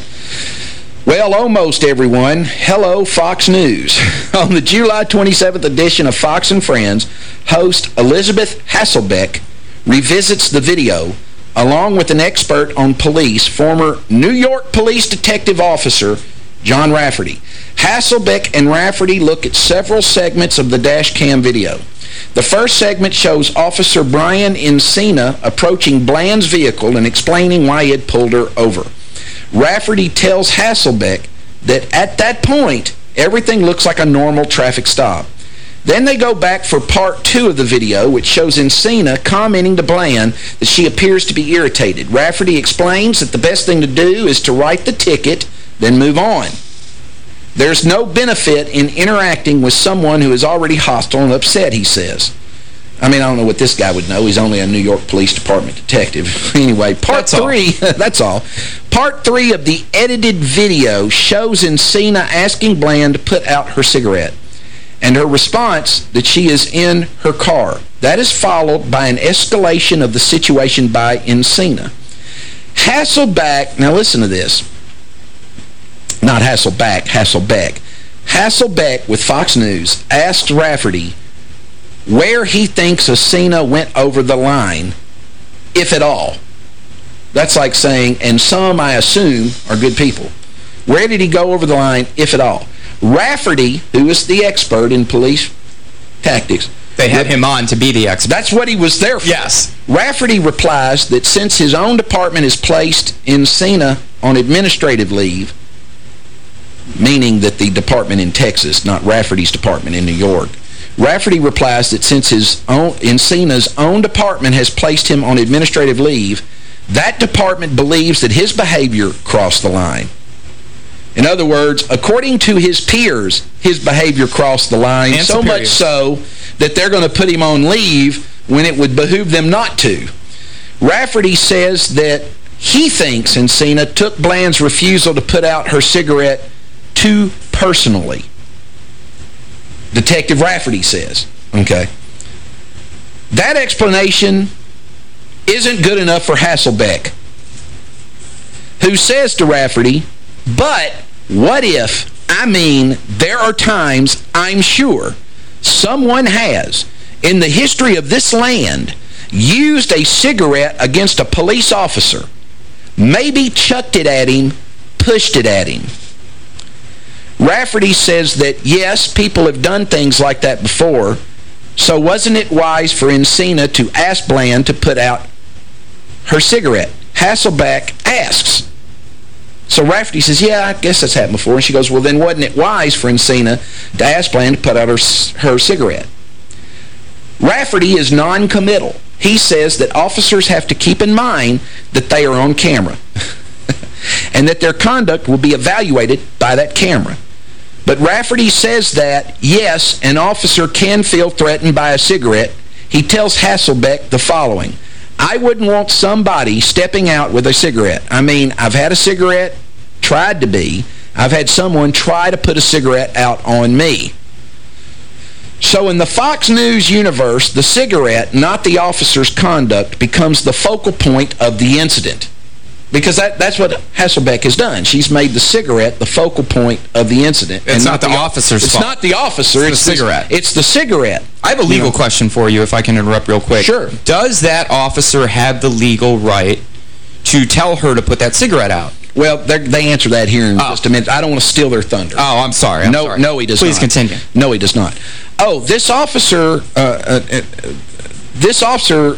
Well, almost everyone. Hello, Fox News. On the July 27th edition of Fox and Friends, host Elizabeth Hasselbeck revisits the video along with an expert on police, former New York police detective officer John Rafferty. Hasselbeck and Rafferty look at several segments of the dash cam video. The first segment shows Officer Brian Encina approaching Bland's vehicle and explaining why he had pulled her over. Rafferty tells Hasselbeck that at that point, everything looks like a normal traffic stop. Then they go back for part two of the video, which shows Encina commenting to Bland that she appears to be irritated. Rafferty explains that the best thing to do is to write the ticket, then move on. There's no benefit in interacting with someone who is already hostile and upset, he says. I mean, I don't know what this guy would know. He's only a New York Police Department detective. anyway, part that's three, that's all. Part three of the edited video shows Encina asking Bland to put out her cigarette and her response that she is in her car. That is followed by an escalation of the situation by Encina. Hasselback, now listen to this, not Hasselback, Hasselbeck. Hasselbeck with Fox News asked Rafferty where he thinks Encina went over the line, if at all. That's like saying, and some, I assume, are good people. Where did he go over the line, if at all? Rafferty, who is the expert in police tactics, they had him on to be the expert. That's what he was there for. Yes. Rafferty replies that since his own department is placed Encina on administrative leave, meaning that the department in Texas, not Rafferty's department in New York, Rafferty replies that since his own, Encina's own department has placed him on administrative leave, that department believes that his behavior crossed the line. In other words, according to his peers, his behavior crossed the line, And so much so that they're going to put him on leave when it would behoove them not to. Rafferty says that he thinks Encina took Bland's refusal to put out her cigarette too personally. Detective Rafferty says. Okay. That explanation isn't good enough for Hasselbeck, who says to Rafferty, but what if, I mean, there are times, I'm sure, someone has, in the history of this land, used a cigarette against a police officer, maybe chucked it at him, pushed it at him. Rafferty says that, yes, people have done things like that before, so wasn't it wise for Encina to ask Bland to put out her cigarette? Hasselback asks. So Rafferty says, yeah, I guess that's happened before. And she goes, well, then wasn't it wise for Encina to ask Bland to put out her, her cigarette? Rafferty is non-committal. He says that officers have to keep in mind that they are on camera and that their conduct will be evaluated by that camera. But Rafferty says that, yes, an officer can feel threatened by a cigarette. He tells Hasselbeck the following, I wouldn't want somebody stepping out with a cigarette. I mean, I've had a cigarette, tried to be. I've had someone try to put a cigarette out on me. So in the Fox News universe, the cigarette, not the officer's conduct, becomes the focal point of the incident. Because that, that's what Hasselbeck has done. She's made the cigarette the focal point of the incident. It's not the officer's It's fault. not the officer. It's the cigarette. It's the cigarette. I have a legal question for you, if I can interrupt real quick. Sure. Does that officer have the legal right to tell her to put that cigarette out? Well, they answer that here in oh. just a minute. I don't want to steal their thunder. Oh, I'm sorry. I'm no, sorry. no, he does Please not. Please continue. No, he does not. Oh, this officer, uh, uh, uh, this officer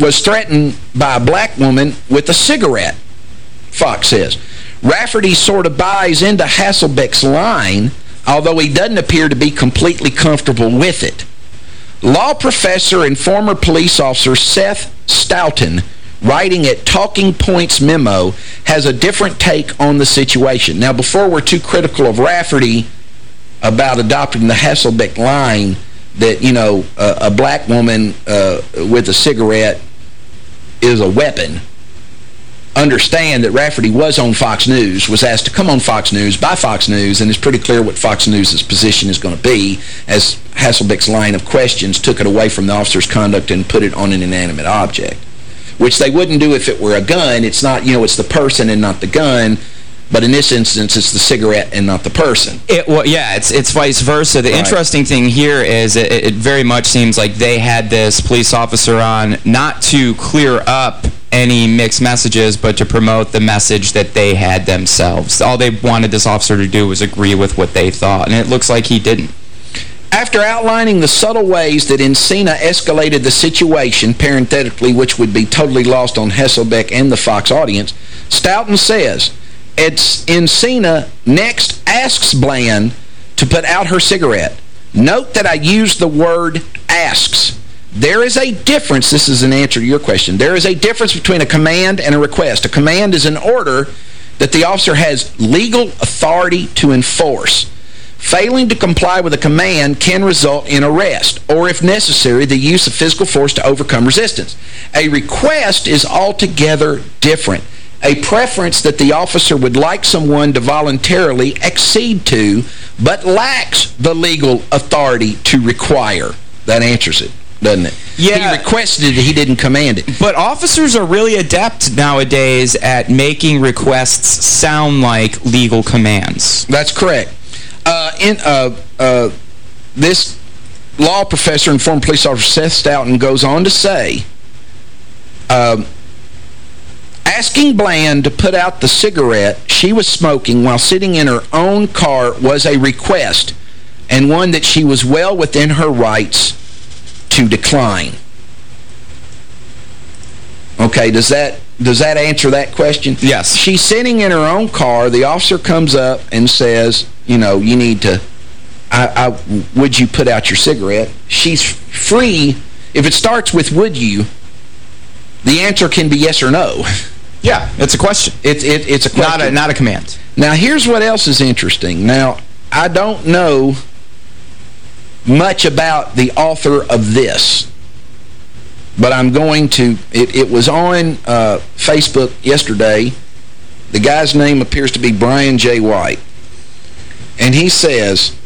was threatened by a black woman with a cigarette, Fox says. Rafferty sort of buys into Hasselbeck's line, although he doesn't appear to be completely comfortable with it. Law professor and former police officer Seth Stoughton writing at Talking Points Memo, has a different take on the situation. Now, before we're too critical of Rafferty about adopting the Hasselbeck line that, you know, a black woman uh, with a cigarette is a weapon, understand that Rafferty was on Fox News, was asked to come on Fox News by Fox News, and it's pretty clear what Fox News' position is going to be, as Hasselbeck's line of questions took it away from the officer's conduct and put it on an inanimate object which they wouldn't do if it were a gun. It's not, you know, it's the person and not the gun. But in this instance, it's the cigarette and not the person. It, well, yeah, it's it's vice versa. The right. interesting thing here is it, it very much seems like they had this police officer on not to clear up any mixed messages, but to promote the message that they had themselves. All they wanted this officer to do was agree with what they thought, and it looks like he didn't. After outlining the subtle ways that Encina escalated the situation, parenthetically, which would be totally lost on Hesselbeck and the Fox audience, Stoughton says, Encina next asks Bland to put out her cigarette. Note that I use the word asks. There is a difference, this is an answer to your question, there is a difference between a command and a request. A command is an order that the officer has legal authority to enforce. Failing to comply with a command can result in arrest, or if necessary, the use of physical force to overcome resistance. A request is altogether different. A preference that the officer would like someone to voluntarily accede to, but lacks the legal authority to require. That answers it doesn't it? Yeah. He requested it, he didn't command it. But officers are really adept nowadays at making requests sound like legal commands. That's correct. Uh, in uh, uh, This law professor and former police officer Seth Stoughton goes on to say, um, asking Bland to put out the cigarette she was smoking while sitting in her own car was a request and one that she was well within her rights to decline. Okay, does that does that answer that question? Yes. She's sitting in her own car. The officer comes up and says, you know, you need to, I, I, would you put out your cigarette? She's free. If it starts with would you, the answer can be yes or no. Yeah, it's a question. It's it, it's a question. Not a, not a command. Now, here's what else is interesting. Now, I don't know much about the author of this, but I'm going to, it, it was on uh, Facebook yesterday. The guy's name appears to be Brian J. White. And he says,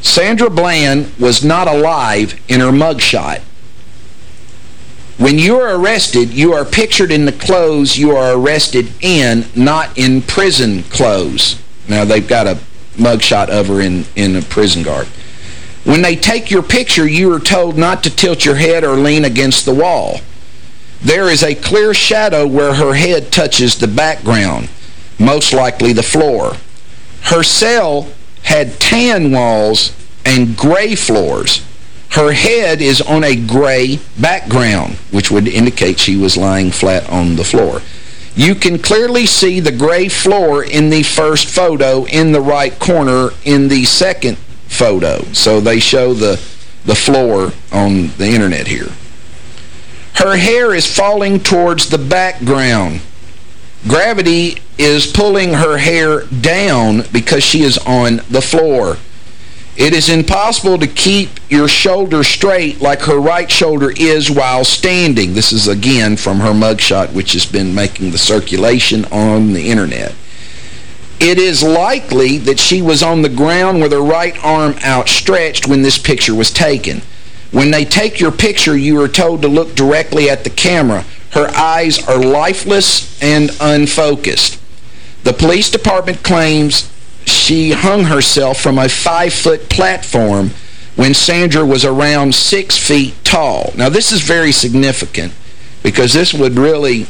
Sandra Bland was not alive in her mugshot. When you are arrested, you are pictured in the clothes you are arrested in, not in prison clothes. Now, they've got a mugshot of her in, in a prison guard. When they take your picture, you are told not to tilt your head or lean against the wall. There is a clear shadow where her head touches the background, most likely the floor. Her cell had tan walls and gray floors. Her head is on a gray background, which would indicate she was lying flat on the floor. You can clearly see the gray floor in the first photo in the right corner in the second photo. So they show the, the floor on the internet here. Her hair is falling towards the background. Gravity is pulling her hair down because she is on the floor. It is impossible to keep your shoulder straight like her right shoulder is while standing. This is, again, from her mugshot, which has been making the circulation on the Internet. It is likely that she was on the ground with her right arm outstretched when this picture was taken. When they take your picture, you are told to look directly at the camera. Her eyes are lifeless and unfocused. The police department claims she hung herself from a five-foot platform when Sandra was around six feet tall. Now, this is very significant because this would really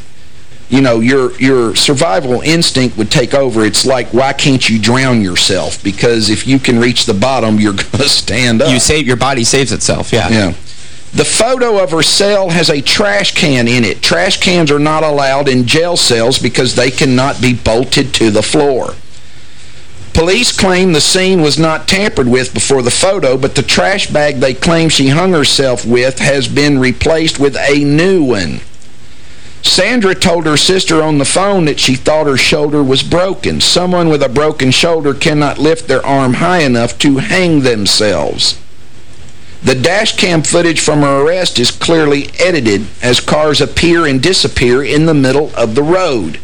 you know, your your survival instinct would take over. It's like, why can't you drown yourself? Because if you can reach the bottom, you're going to stand up. You save your body saves itself. Yeah. Yeah. The photo of her cell has a trash can in it. Trash cans are not allowed in jail cells because they cannot be bolted to the floor. Police claim the scene was not tampered with before the photo, but the trash bag they claim she hung herself with has been replaced with a new one. Sandra told her sister on the phone that she thought her shoulder was broken. Someone with a broken shoulder cannot lift their arm high enough to hang themselves. The dash cam footage from her arrest is clearly edited as cars appear and disappear in the middle of the road.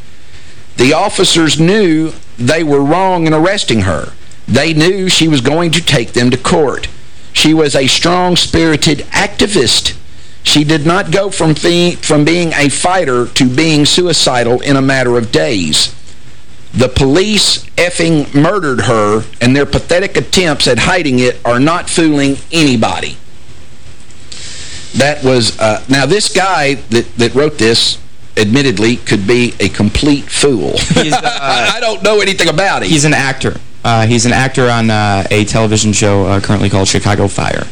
The officers knew they were wrong in arresting her. They knew she was going to take them to court. She was a strong-spirited activist. She did not go from, from being a fighter to being suicidal in a matter of days. The police effing murdered her, and their pathetic attempts at hiding it are not fooling anybody. That was, uh, now this guy that, that wrote this, admittedly, could be a complete fool. Uh, I don't know anything about him. He's an actor. Uh, he's an actor on uh, a television show uh, currently called Chicago Fire.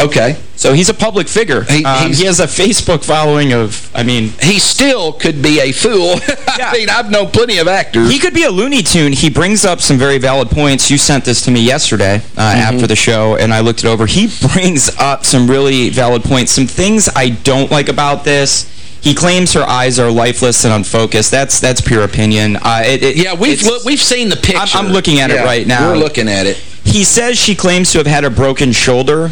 Okay. So he's a public figure. He, um, he, has a Facebook following of, I mean... He still could be a fool. I mean, I've known plenty of actors. He could be a Looney Tune. He brings up some very valid points. You sent this to me yesterday uh, mm -hmm. after the show, and I looked it over. He brings up some really valid points. Some things I don't like about this... He claims her eyes are lifeless and unfocused. That's that's pure opinion. Uh, it, it, yeah, we've look, we've seen the picture. I'm, I'm looking at yeah, it right now. We're looking at it. He says she claims to have had a broken shoulder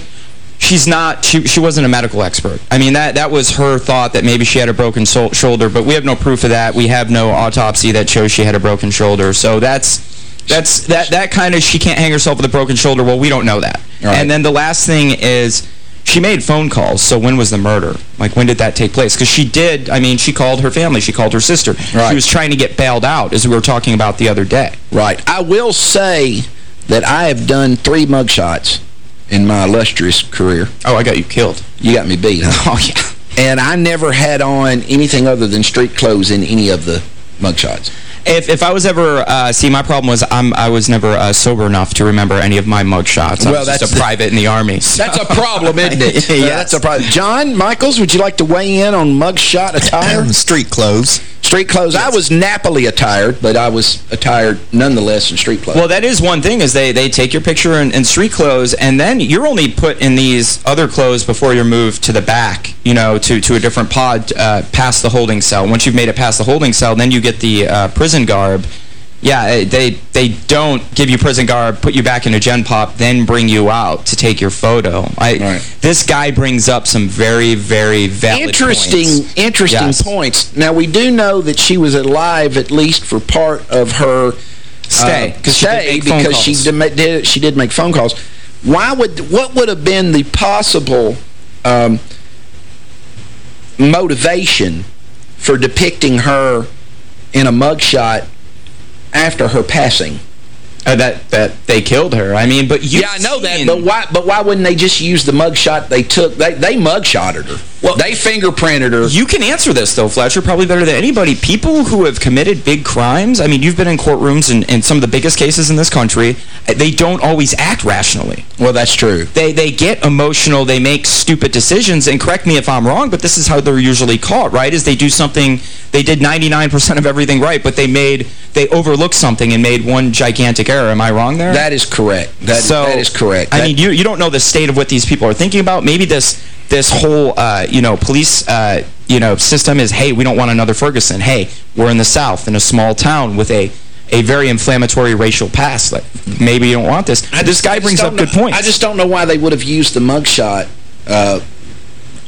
she's not she she wasn't a medical expert. I mean that that was her thought that maybe she had a broken so shoulder, but we have no proof of that. We have no autopsy that shows she had a broken shoulder. So that's that's that that kind of she can't hang herself with a broken shoulder. Well, we don't know that. Right. And then the last thing is she made phone calls. So when was the murder? Like, when did that take place? Because she did, I mean, she called her family. She called her sister. Right. She was trying to get bailed out, as we were talking about the other day. Right. I will say that I have done three mugshots in my illustrious career. Oh, I got you killed. You got me beat, huh? Oh, yeah. And I never had on anything other than street clothes in any of the mugshots. If if I was ever uh, see my problem was I'm I was never uh, sober enough to remember any of my mug shots. I well, that's a private in the army. So. That's a problem, isn't it? yeah, that's a problem. John Michaels, would you like to weigh in on mug shot attire? street clothes. Street clothes. Yes. I was nappily attired, but I was attired nonetheless in street clothes. Well, that is one thing is they they take your picture in, in street clothes, and then you're only put in these other clothes before you're moved to the back, you know, to to a different pod uh, past the holding cell. Once you've made it past the holding cell, then you get the uh, prison prison garb, yeah, eh, they they don't give you prison garb, put you back in a gen pop, then bring you out to take your photo. I, right. This guy brings up some very, very valid interesting, points. Interesting yes. points. Now, we do know that she was alive at least for part of her stay. Uh, stay she because she did, she did make phone calls. Why would What would have been the possible um, motivation for depicting her in a mugshot after her passing. Uh, that that they killed her. I mean, but yeah, I know that. But why? But why wouldn't they just use the mugshot they took? They they mugshotted her. Well, they fingerprinted her. You can answer this though, Fletcher, probably better than anybody. People who have committed big crimes. I mean, you've been in courtrooms in, in some of the biggest cases in this country. They don't always act rationally. Well, that's true. They they get emotional. They make stupid decisions. And correct me if I'm wrong, but this is how they're usually caught. Right? Is they do something. They did 99% of everything right, but they made they overlooked something and made one gigantic Am I wrong there? That is correct. That, so, that is correct. I that, mean, you, you don't know the state of what these people are thinking about. Maybe this this whole, uh, you know, police, uh, you know, system is, hey, we don't want another Ferguson. Hey, we're in the South, in a small town with a a very inflammatory racial past. Like, maybe you don't want this. I this just, guy brings up know, good points. I just don't know why they would have used the mugshot uh,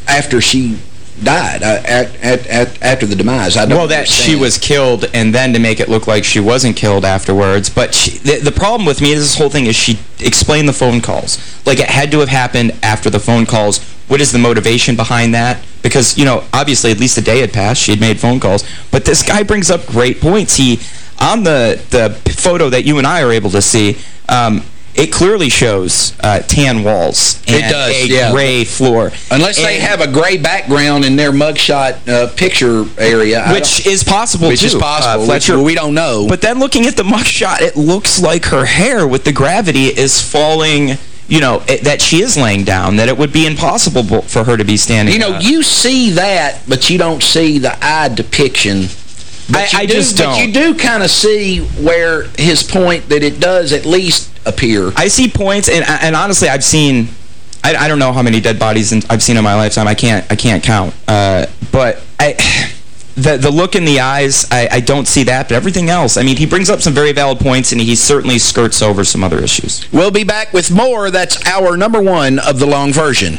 after she died uh, at, at, at, after the demise. I don't well, that understand. she was killed, and then to make it look like she wasn't killed afterwards. But she, the, the problem with me is this whole thing is she explained the phone calls. Like, it had to have happened after the phone calls. What is the motivation behind that? Because, you know, obviously at least a day had passed. She had made phone calls. But this guy brings up great points. He, on the, the photo that you and I are able to see, um, it clearly shows uh, tan walls and It does, a yeah. gray floor. Unless they have a gray background in their mugshot uh, picture area. Which is possible, Which too, is possible, uh, which Fletcher. we don't know. But then looking at the mugshot, it looks like her hair with the gravity is falling, you know, it, that she is laying down, that it would be impossible for her to be standing You know, up. you see that, but you don't see the eye depiction. But I- you I do, just But you do kind of see where his point that it does at least appear. I see points, and and honestly, I've seen, I, I don't know how many dead bodies I've seen in my lifetime. I can't I can't count. Uh, but I, the the look in the eyes, I, I don't see that. But everything else, I mean, he brings up some very valid points, and he certainly skirts over some other issues. We'll be back with more. That's our number one of the long version.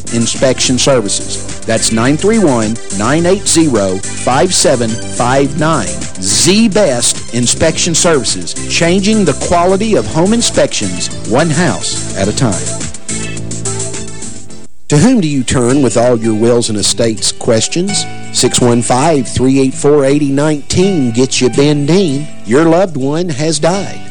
inspection services. That's 931-980-5759. The best inspection services, changing the quality of home inspections one house at a time. To whom do you turn with all your wills and estates questions? 615-384-8019 gets you Ben Dean. Your loved one has died.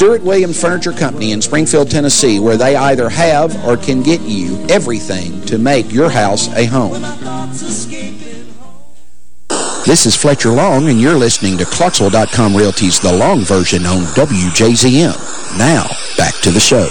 Stewart Williams Furniture Company in Springfield, Tennessee, where they either have or can get you everything to make your house a home. This is Fletcher Long, and you're listening to Clarksville.com Realty's The Long Version on WJZM. Now, back to the show.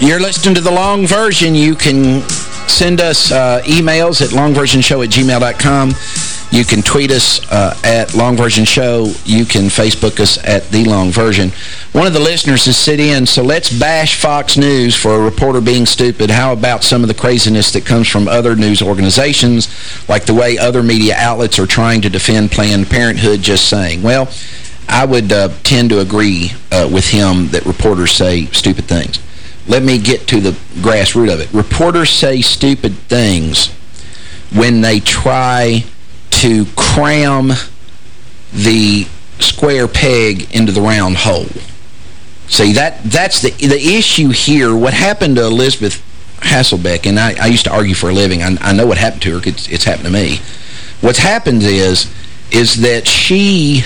You're listening to the long version. You can send us uh, emails at longversionshow at gmail.com. You can tweet us uh, at Long Version Show. You can Facebook us at The Long Version. One of the listeners has sit in, so let's bash Fox News for a reporter being stupid. How about some of the craziness that comes from other news organizations, like the way other media outlets are trying to defend Planned Parenthood, just saying. Well, I would uh, tend to agree uh, with him that reporters say stupid things. Let me get to the grassroots of it. Reporters say stupid things when they try to cram the square peg into the round hole. See, that that's the the issue here. What happened to Elisabeth Hasselbeck, and I, I used to argue for a living. I, I know what happened to her. It's, it's happened to me. What's happened is, is that she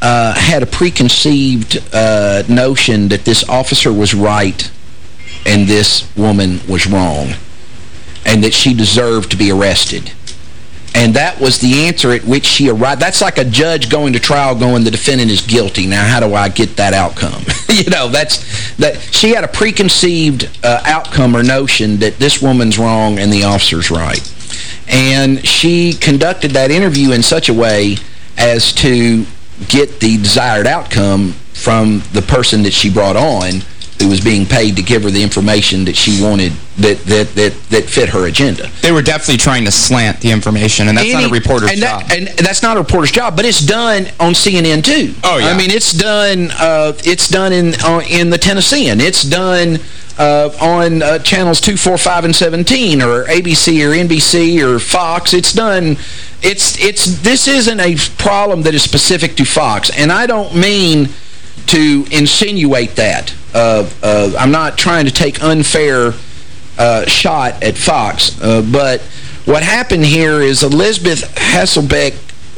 uh, had a preconceived uh, notion that this officer was right and this woman was wrong and that she deserved to be arrested. And that was the answer at which she arrived. That's like a judge going to trial going, the defendant is guilty. Now, how do I get that outcome? you know, that's that. she had a preconceived uh, outcome or notion that this woman's wrong and the officer's right. And she conducted that interview in such a way as to get the desired outcome from the person that she brought on who was being paid to give her the information that she wanted that that that that fit her agenda. They were definitely trying to slant the information, and that's Any, not a reporter's and job. and that's not a reporter's job, but it's done on CNN too. Oh yeah. I mean, it's done. Uh, it's done in uh, in the Tennessean. It's done uh, on uh, channels 2, 4, 5, and 17, or ABC, or NBC, or Fox. It's done. It's it's. This isn't a problem that is specific to Fox, and I don't mean to insinuate that. Uh, uh, I'm not trying to take unfair uh, shot at Fox, uh, but what happened here is Elisabeth Hasselbeck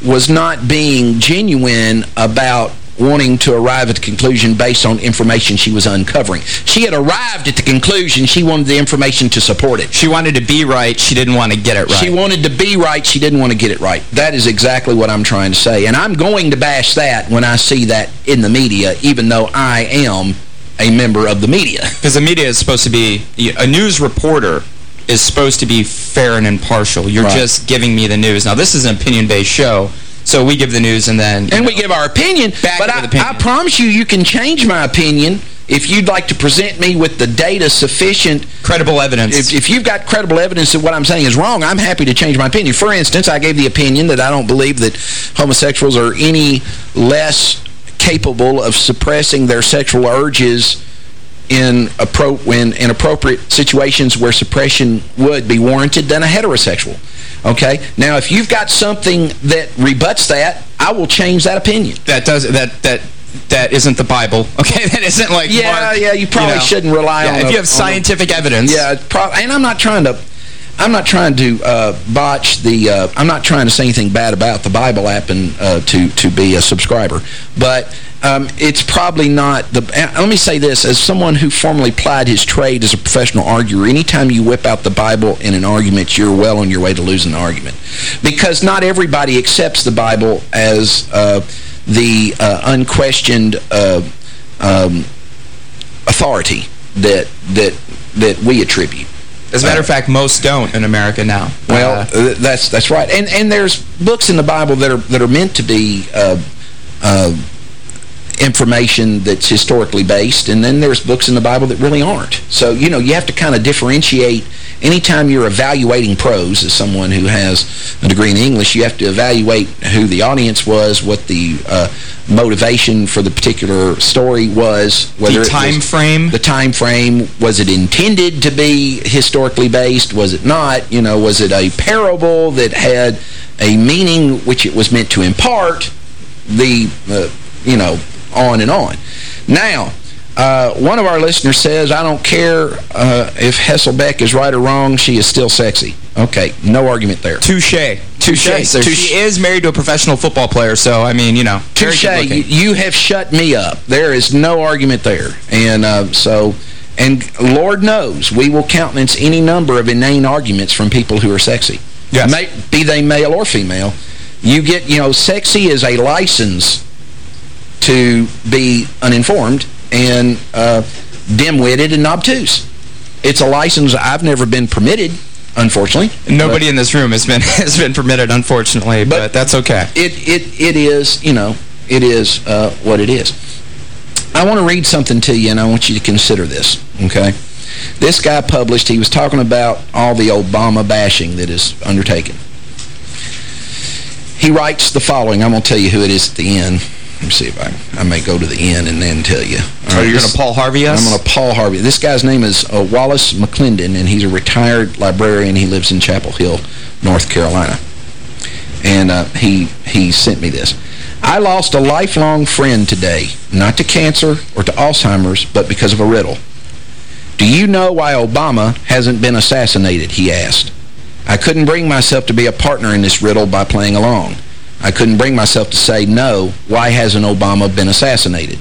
was not being genuine about wanting to arrive at the conclusion based on information she was uncovering. She had arrived at the conclusion. She wanted the information to support it. She wanted to be right. She didn't want to get it right. She wanted to be right. She didn't want to get it right. That is exactly what I'm trying to say. And I'm going to bash that when I see that in the media, even though I am a member of the media. Because the media is supposed to be, a news reporter is supposed to be fair and impartial. You're right. just giving me the news. Now, this is an opinion-based show, so we give the news and then... And know, we give our opinion, but I, opinion. I promise you, you can change my opinion if you'd like to present me with the data sufficient... Credible evidence. If, if, you've got credible evidence that what I'm saying is wrong, I'm happy to change my opinion. For instance, I gave the opinion that I don't believe that homosexuals are any less capable of suppressing their sexual urges in, in inappropriate situations where suppression would be warranted than a heterosexual. Okay? Now, if you've got something that rebuts that, I will change that opinion. That does that that that isn't the Bible. Okay, that isn't like Yeah, Mark, yeah, you probably you know, shouldn't rely yeah, on If a, you have scientific a, evidence. Yeah, and I'm not trying to I'm not trying to uh, botch the, uh, I'm not trying to say anything bad about the Bible app and uh, to, to be a subscriber, but um, it's probably not, the. let me say this, as someone who formerly plied his trade as a professional arguer, anytime you whip out the Bible in an argument, you're well on your way to losing the argument. Because not everybody accepts the Bible as uh, the uh, unquestioned uh, um, authority that, that, that we attribute. As a matter of fact, most don't in America now. Well, uh, that's that's right. And and there's books in the Bible that are that are meant to be uh, uh, information that's historically based, and then there's books in the Bible that really aren't. So, you know, you have to kind of differentiate. Anytime you're evaluating prose as someone who has a degree in English, you have to evaluate who the audience was, what the uh, motivation for the particular story was. Whether the time was, frame? The time frame. Was it intended to be historically based? Was it not? You know, was it a parable that had a meaning which it was meant to impart? The, uh, you know, on and on. Now, uh, one of our listeners says, I don't care uh, if Hasselbeck is right or wrong, she is still sexy. Okay, no argument there. Touche. Touche. So she is married to a professional football player, so, I mean, you know. Touche. You, you, have shut me up. There is no argument there. And uh, so, and Lord knows, we will countenance any number of inane arguments from people who are sexy. Yes. May, be they male or female. You get, you know, sexy is a license to be uninformed and uh, dim-witted and obtuse. It's a license I've never been permitted. unfortunately. Nobody in this room has been has been permitted, unfortunately, but, but that's okay. It, it, it is, you know, it is uh, what it is. I want to read something to you, and I want you to consider this, okay? This guy published, he was talking about all the Obama bashing that is undertaken. He writes the following. I'm going to tell you who it is at the end. Let me see if I, I may go to the end and then tell you. Are you going to Paul Harvey us? I'm going to Paul Harvey. This guy's name is uh, Wallace McClendon, and he's a retired librarian. He lives in Chapel Hill, North Carolina. And uh, he, he sent me this. I lost a lifelong friend today, not to cancer or to Alzheimer's, but because of a riddle. Do you know why Obama hasn't been assassinated, he asked. I couldn't bring myself to be a partner in this riddle by playing along. I couldn't bring myself to say, no, why hasn't Obama been assassinated?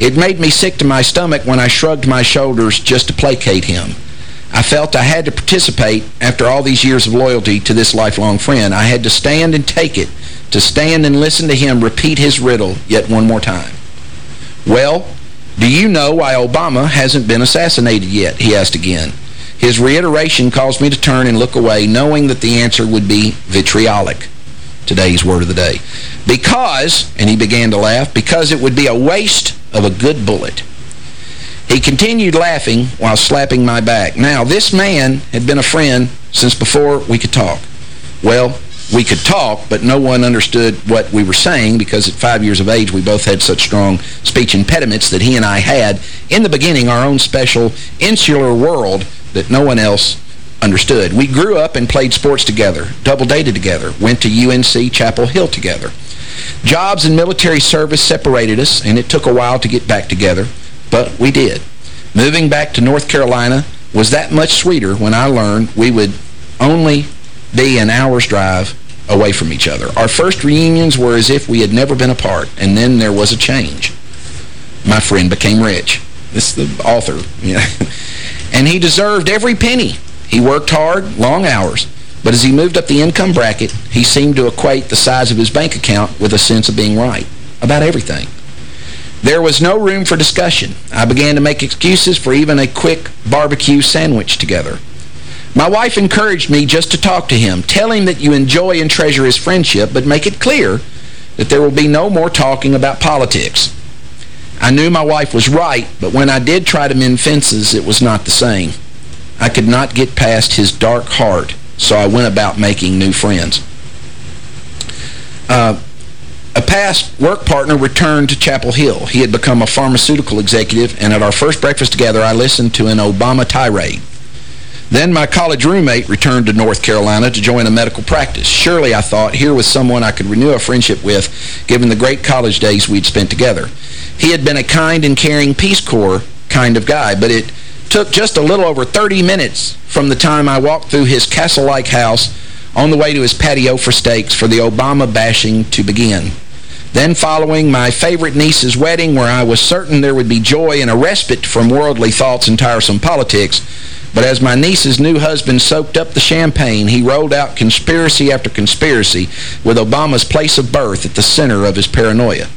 It made me sick to my stomach when I shrugged my shoulders just to placate him. I felt I had to participate after all these years of loyalty to this lifelong friend. I had to stand and take it, to stand and listen to him repeat his riddle yet one more time. Well, do you know why Obama hasn't been assassinated yet? He asked again. His reiteration caused me to turn and look away, knowing that the answer would be vitriolic today's word of the day. Because, and he began to laugh, because it would be a waste of a good bullet. He continued laughing while slapping my back. Now, this man had been a friend since before we could talk. Well, we could talk, but no one understood what we were saying because at five years of age, we both had such strong speech impediments that he and I had, in the beginning, our own special insular world that no one else understood. We grew up and played sports together, double-dated together, went to UNC Chapel Hill together. Jobs and military service separated us, and it took a while to get back together, but we did. Moving back to North Carolina was that much sweeter when I learned we would only be an hour's drive away from each other. Our first reunions were as if we had never been apart, and then there was a change. My friend became rich. This is the author. and he deserved every penny. He worked hard, long hours, but as he moved up the income bracket, he seemed to equate the size of his bank account with a sense of being right about everything. There was no room for discussion. I began to make excuses for even a quick barbecue sandwich together. My wife encouraged me just to talk to him. Tell him that you enjoy and treasure his friendship, but make it clear that there will be no more talking about politics. I knew my wife was right, but when I did try to mend fences, it was not the same. I could not get past his dark heart, so I went about making new friends. Uh, a past work partner returned to Chapel Hill. He had become a pharmaceutical executive, and at our first breakfast together, I listened to an Obama tirade. Then my college roommate returned to North Carolina to join a medical practice. Surely, I thought, here was someone I could renew a friendship with, given the great college days we'd spent together. He had been a kind and caring Peace Corps kind of guy, but it took just a little over 30 minutes from the time I walked through his castle-like house on the way to his patio for steaks for the Obama bashing to begin. Then following my favorite niece's wedding where I was certain there would be joy and a respite from worldly thoughts and tiresome politics, but as my niece's new husband soaked up the champagne, he rolled out conspiracy after conspiracy with Obama's place of birth at the center of his paranoia.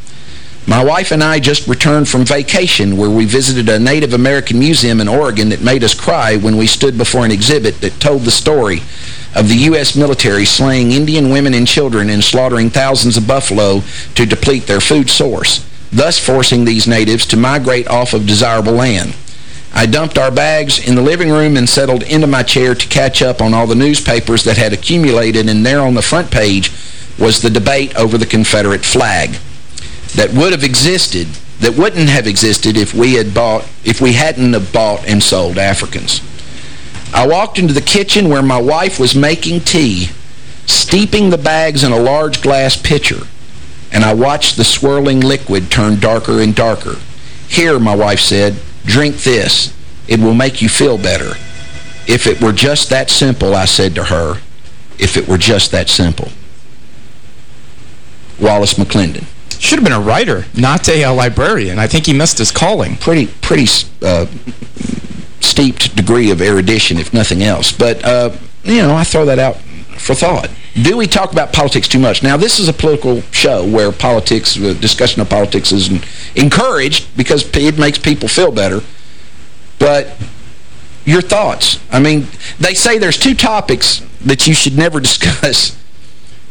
My wife and I just returned from vacation where we visited a Native American museum in Oregon that made us cry when we stood before an exhibit that told the story of the U.S. military slaying Indian women and children and slaughtering thousands of buffalo to deplete their food source, thus forcing these natives to migrate off of desirable land. I dumped our bags in the living room and settled into my chair to catch up on all the newspapers that had accumulated, and there on the front page was the debate over the Confederate flag that would have existed, that wouldn't have existed if we had bought, if we hadn't have bought and sold Africans. I walked into the kitchen where my wife was making tea, steeping the bags in a large glass pitcher, and I watched the swirling liquid turn darker and darker. Here, my wife said, drink this. It will make you feel better. If it were just that simple, I said to her, if it were just that simple. Wallace McClendon. Should have been a writer, not a, a librarian. I think he missed his calling. Pretty, pretty uh, steeped degree of erudition, if nothing else. But, uh, you know, I throw that out for thought. Do we talk about politics too much? Now, this is a political show where politics, the discussion of politics is encouraged because it makes people feel better. But your thoughts. I mean, they say there's two topics that you should never discuss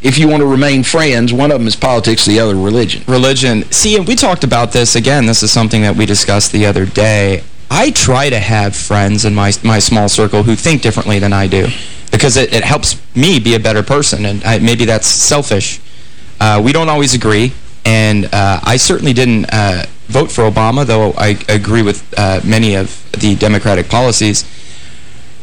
if you want to remain friends. One of them is politics, the other religion. Religion. See, and we talked about this, again, this is something that we discussed the other day. I try to have friends in my, my small circle who think differently than I do because it, it helps me be a better person, and I, maybe that's selfish. Uh, we don't always agree, and uh, I certainly didn't uh, vote for Obama, though I agree with uh, many of the Democratic policies.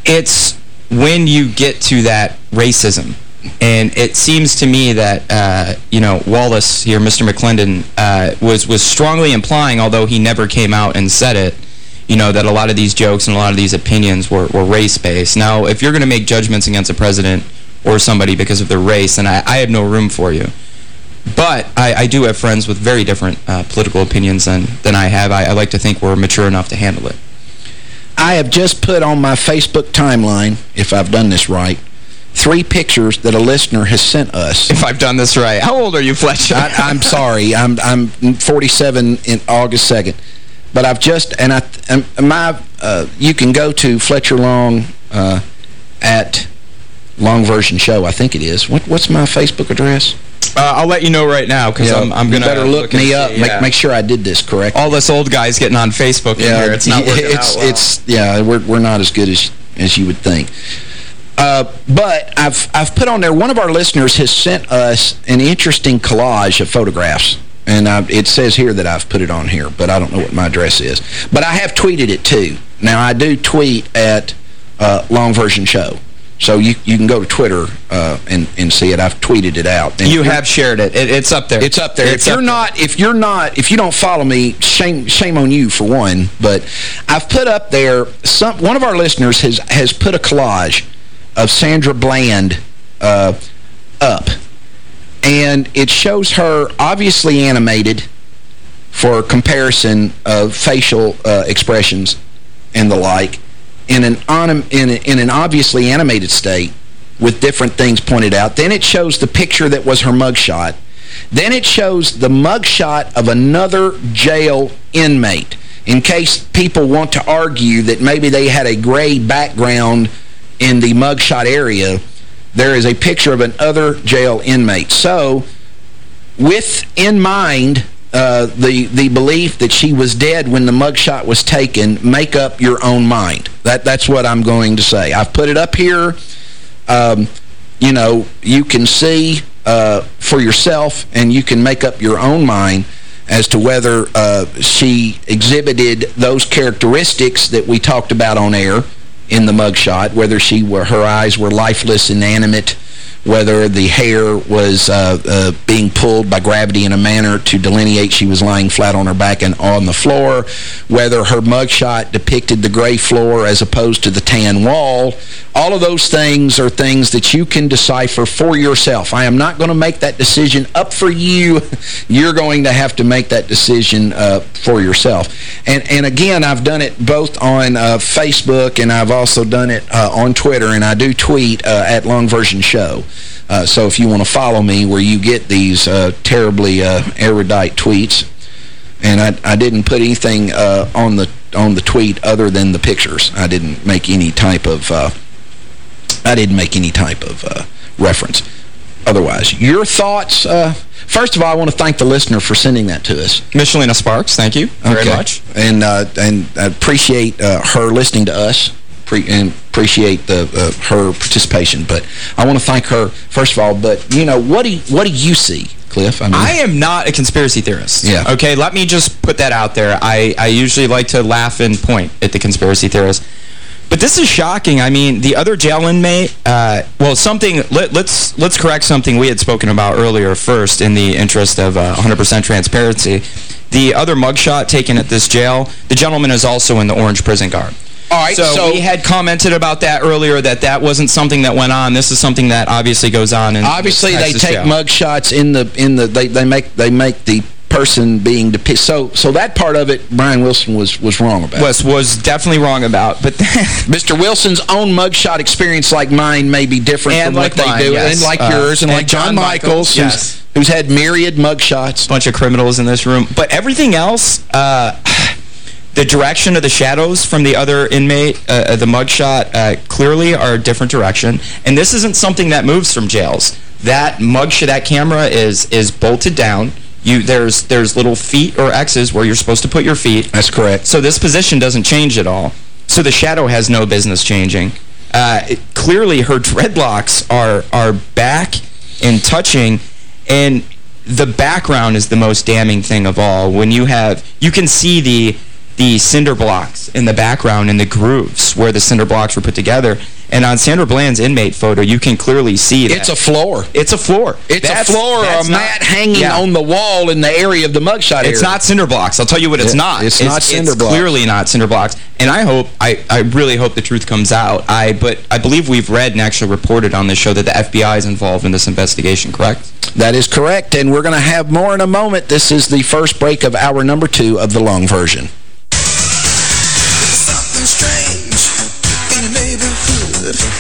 It's when you get to that racism, and it seems to me that, uh, you know, Wallace here, Mr. McClendon, uh, was, was strongly implying, although he never came out and said it, you know, that a lot of these jokes and a lot of these opinions were, were race-based. Now, if you're going to make judgments against a president or somebody because of their race, then I, I have no room for you. But I, I do have friends with very different uh, political opinions than, than I have. I, I like to think we're mature enough to handle it. I have just put on my Facebook timeline, if I've done this right, three pictures that a listener has sent us. If I've done this right. How old are you, Fletcher? I, am sorry. I'm I'm 47 in August 2nd. But I've just, and I, and my, uh, you can go to Fletcher Long uh, at Long Version Show, I think it is. What, what's my Facebook address? Uh, I'll let you know right now because yeah, I'm, I'm going to better look, look me up. See, yeah. make, make sure I did this correct. All this old guys getting on Facebook yeah, here. It's not working it's, out well. It's, yeah, we're, we're not as good as, as you would think. Uh, but I've I've put on there, one of our listeners has sent us an interesting collage of photographs. And I, it says here that I've put it on here, but I don't know what my address is. But I have tweeted it, too. Now, I do tweet at uh, Long Version Show. So you you can go to Twitter uh, and and see it. I've tweeted it out. And you have shared it. it. It's up there. It's up there. It's if you're not if you're not if you don't follow me, shame shame on you for one. But I've put up there some one of our listeners has has put a collage of Sandra Bland uh, up and it shows her obviously animated for comparison of facial uh, expressions and the like in an, in, a, in an obviously animated state with different things pointed out. Then it shows the picture that was her mugshot. Then it shows the mugshot of another jail inmate in case people want to argue that maybe they had a gray background in the mugshot area there is a picture of an other jail inmate. So, with in mind uh, the the belief that she was dead when the mugshot was taken, make up your own mind. That That's what I'm going to say. I've put it up here. Um, you know, you can see uh, for yourself and you can make up your own mind as to whether uh, she exhibited those characteristics that we talked about on air, in the mugshot, whether she were her eyes were lifeless, inanimate, whether the hair was uh, uh, being pulled by gravity in a manner to delineate she was lying flat on her back and on the floor, whether her mugshot depicted the gray floor as opposed to the tan wall. All of those things are things that you can decipher for yourself. I am not going to make that decision up for you. You're going to have to make that decision uh, for yourself. And, and again, I've done it both on uh, Facebook and I've also done it uh, on Twitter, and I do tweet uh, at Long Version Show. Uh, so if you want to follow me where you get these uh, terribly uh, erudite tweets, and I, I didn't put anything uh, on the on the tweet other than the pictures. I didn't make any type of uh, I didn't make any type of uh, reference. Otherwise, your thoughts. first of all, I want to thank the listener for sending that to us. Michelina Sparks, thank you very okay. much. And and I appreciate her listening to us and appreciate the uh, her participation. But I want to thank her, first of all. But, you know, what do you, what do you see, Cliff? I, mean, I am not a conspiracy theorist. Yeah. Okay, let me just put that out there. I, I usually like to laugh and point at the conspiracy theorists. But this is shocking. I mean, the other jail inmate, uh, well, something, let, let's let's correct something we had spoken about earlier first in the interest of 100% uh, transparency. The other mugshot taken at this jail, the gentleman is also in the orange prison guard. All right, so, so, we had commented about that earlier, that that wasn't something that went on. This is something that obviously goes on. In obviously, they take mugshots in the in the they they make they make the person being depicted. So so that part of it, Brian Wilson was was wrong about. Was was definitely wrong about. But Mr. Wilson's own mugshot experience, like mine, may be different and from like what mine, they do, yes. and like uh, yours, and, and like John, John Michaels, yes. who's, who's had myriad mugshots. Bunch of criminals in this room, but everything else. Uh, The direction of the shadows from the other inmate, uh, uh the mugshot, uh, clearly are a different direction. And this isn't something that moves from jails. That mugshot, that camera is is bolted down. You there's there's little feet or X's where you're supposed to put your feet. That's correct. So this position doesn't change at all. So the shadow has no business changing. Uh, it, clearly her dreadlocks are are back and touching, and the background is the most damning thing of all. When you have, you can see the the cinder blocks in the background and the grooves where the cinder blocks were put together. And on Sandra Bland's inmate photo, you can clearly see that. It's a floor. It's a floor. It's that's, a floor or a mat not, hanging yeah. on the wall in the area of the mugshot It's area. not cinder blocks. I'll tell you what it's it, not. It's, it's not cinder it's blocks. clearly not cinder blocks. And I hope, I, I really hope the truth comes out. I But I believe we've read and actually reported on this show that the FBI is involved in this investigation, correct? That is correct, and we're going to have more in a moment. This is the first break of hour number two of the long version.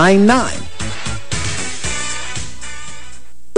999.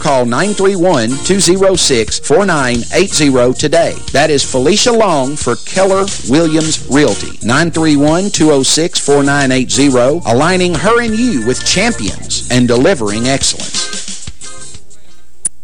call 931-206-4980 today. That is Felicia Long for Keller Williams Realty. 931-206-4980, aligning her and you with champions and delivering excellence.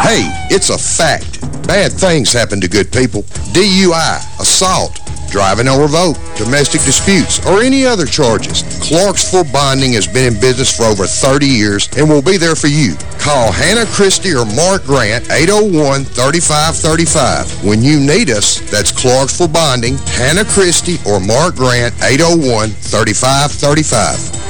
Hey, it's a fact. Bad things happen to good people. DUI, assault, driving on revoke, domestic disputes, or any other charges. Clarksville Bonding has been in business for over 30 years and will be there for you. Call Hannah Christie or Mark Grant, 801-3535. When you need us, that's Clarksville Bonding, Hannah Christie or Mark Grant, 801-3535.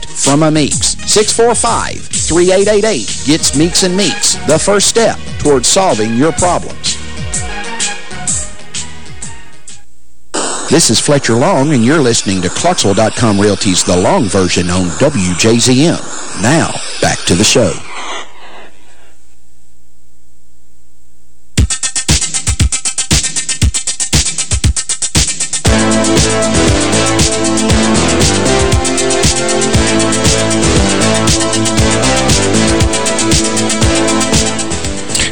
from a Meeks. 645-3888 gets Meeks and Meeks, the first step towards solving your problems. This is Fletcher Long, and you're listening to Clarksville.com Realty's The Long version on WJZM. Now, back to the show.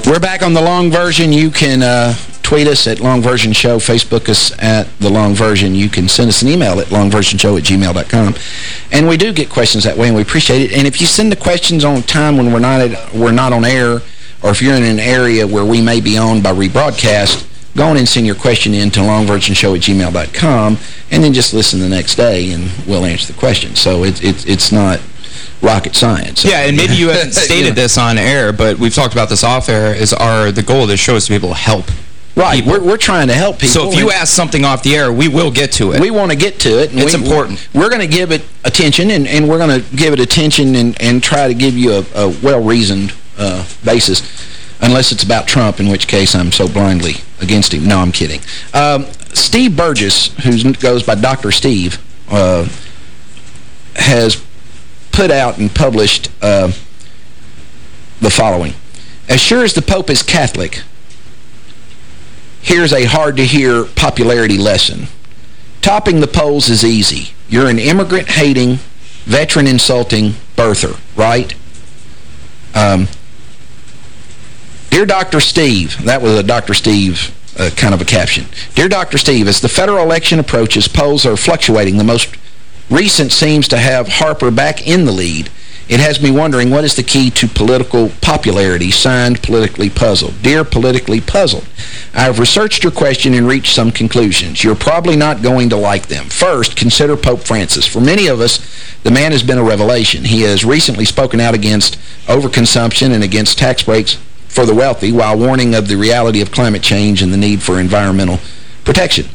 We're back on the long version. You can uh, tweet us at Long Version Show, Facebook us at The Long Version. You can send us an email at longversionshow at gmail.com. And we do get questions that way, and we appreciate it. And if you send the questions on time when we're not, at, we're not on air, or if you're in an area where we may be on by rebroadcast, go on and send your question in to longversionshow at gmail.com, and then just listen the next day, and we'll answer the question. So it, it, it's not rocket science. Yeah, and maybe you haven't stated this on air, but we've talked about this off air, is our the goal of this show is to be able to help Right, we're, we're trying to help people. So if you ask something off the air, we will get to it. We want to get to it. And It's we- important. We're going to give it attention, and, and we're going to give it attention and, and try to give you a, a well-reasoned uh, basis, unless it's about Trump, in which case I'm so blindly against him. No, I'm kidding. Um, Steve Burgess, who goes by Dr. Steve, uh, has put out and published uh, the following. As sure as the Pope is Catholic, here's a hard-to-hear popularity lesson. Topping the polls is easy. You're an immigrant-hating, veteran-insulting birther, right? Um, Dear Dr. Steve, that was a Dr. Steve uh, kind of a caption. Dear Dr. Steve, as the federal election approaches, polls are fluctuating. The most recent seems to have Harper back in the lead. It has me wondering what is the key to political popularity, signed Politically Puzzled. Dear Politically Puzzled, I have researched your question and reached some conclusions. You're probably not going to like them. First, consider Pope Francis. For many of us, the man has been a revelation. He has recently spoken out against overconsumption and against tax breaks for the wealthy while warning of the reality of climate change and the need for environmental protection.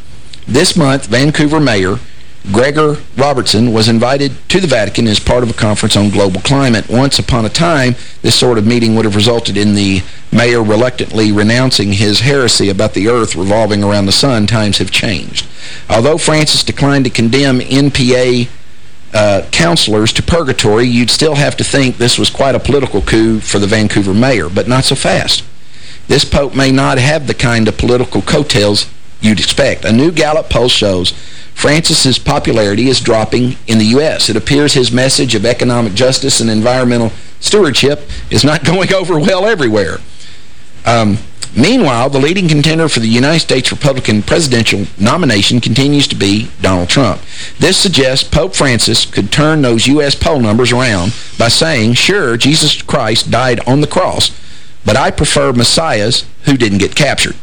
This month, Vancouver Mayor Gregor Robertson was invited to the Vatican as part of a conference on global climate. Once upon a time, this sort of meeting would have resulted in the mayor reluctantly renouncing his heresy about the earth revolving around the sun. Times have changed. Although Francis declined to condemn NPA uh, counselors to purgatory, you'd still have to think this was quite a political coup for the Vancouver mayor, but not so fast. This pope may not have the kind of political coattails you'd expect. A new Gallup poll shows Francis's popularity is dropping in the U.S. It appears his message of economic justice and environmental stewardship is not going over well everywhere. Um, meanwhile, the leading contender for the United States Republican presidential nomination continues to be Donald Trump. This suggests Pope Francis could turn those U.S. poll numbers around by saying, sure, Jesus Christ died on the cross, but I prefer messiahs who didn't get captured.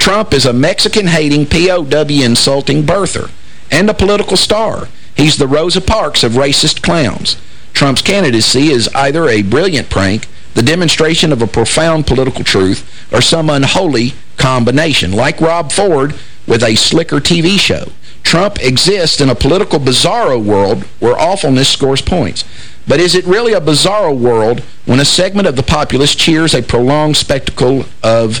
Trump is a Mexican-hating, POW-insulting birther and a political star. He's the Rosa Parks of racist clowns. Trump's candidacy is either a brilliant prank, the demonstration of a profound political truth, or some unholy combination, like Rob Ford with a slicker TV show. Trump exists in a political bizarro world where awfulness scores points. But is it really a bizarro world when a segment of the populace cheers a prolonged spectacle of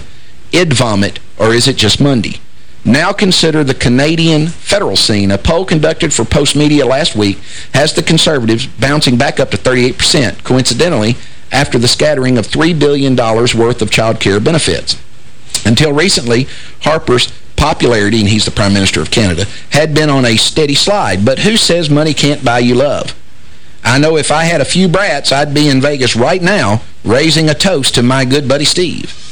id vomit, or is it just Monday? Now consider the Canadian federal scene. A poll conducted for Postmedia last week has the Conservatives bouncing back up to 38%, coincidentally, after the scattering of $3 billion worth of child care benefits. Until recently, Harper's popularity, and he's the Prime Minister of Canada, had been on a steady slide. But who says money can't buy you love? I know if I had a few brats, I'd be in Vegas right now raising a toast to my good buddy Steve.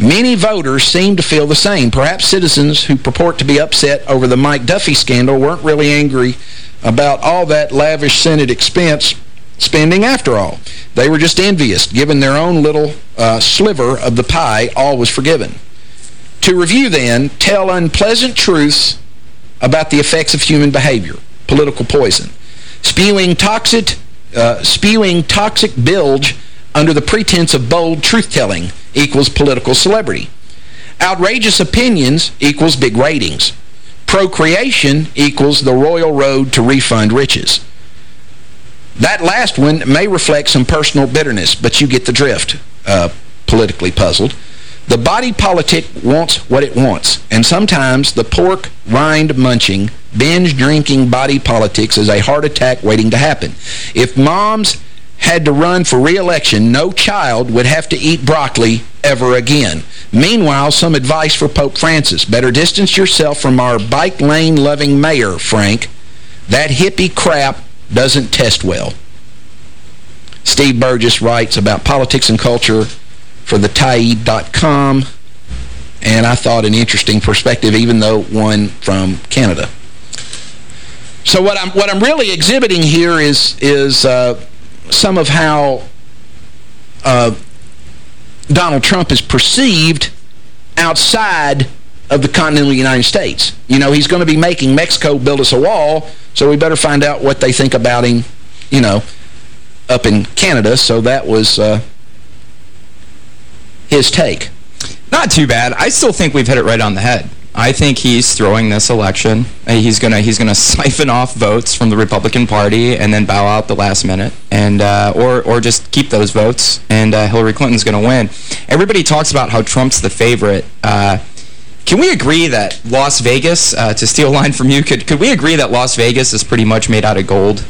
Many voters seem to feel the same. Perhaps citizens who purport to be upset over the Mike Duffy scandal weren't really angry about all that lavish Senate expense spending after all. They were just envious. Given their own little uh, sliver of the pie, all was forgiven. To review then, tell unpleasant truths about the effects of human behavior, political poison. Spewing toxic, uh, spewing toxic bilge under the pretense of bold truth-telling equals political celebrity. Outrageous opinions equals big ratings. Procreation equals the royal road to refund riches. That last one may reflect some personal bitterness, but you get the drift, uh, politically puzzled. The body politic wants what it wants, and sometimes the pork rind-munching, binge-drinking body politics is a heart attack waiting to happen. If moms had to run for re-election, no child would have to eat broccoli ever again. Meanwhile, some advice for Pope Francis. Better distance yourself from our bike lane-loving mayor, Frank. That hippie crap doesn't test well. Steve Burgess writes about politics and culture for the Tyee.com, and I thought an interesting perspective, even though one from Canada. So what I'm what I'm really exhibiting here is is uh, some of how uh, Donald Trump is perceived outside of the continental United States. You know, he's going to be making Mexico build us a wall, so we better find out what they think about him, you know, up in Canada. So that was uh, his take. Not too bad. I still think we've hit it right on the head. I think he's throwing this election. Uh, he's gonna he's gonna siphon off votes from the Republican Party and then bow out the last minute, and uh, or or just keep those votes, and uh, Hillary Clinton's gonna win. Everybody talks about how Trump's the favorite. Uh, can we agree that Las Vegas, uh, to steal a line from you, could could we agree that Las Vegas is pretty much made out of gold?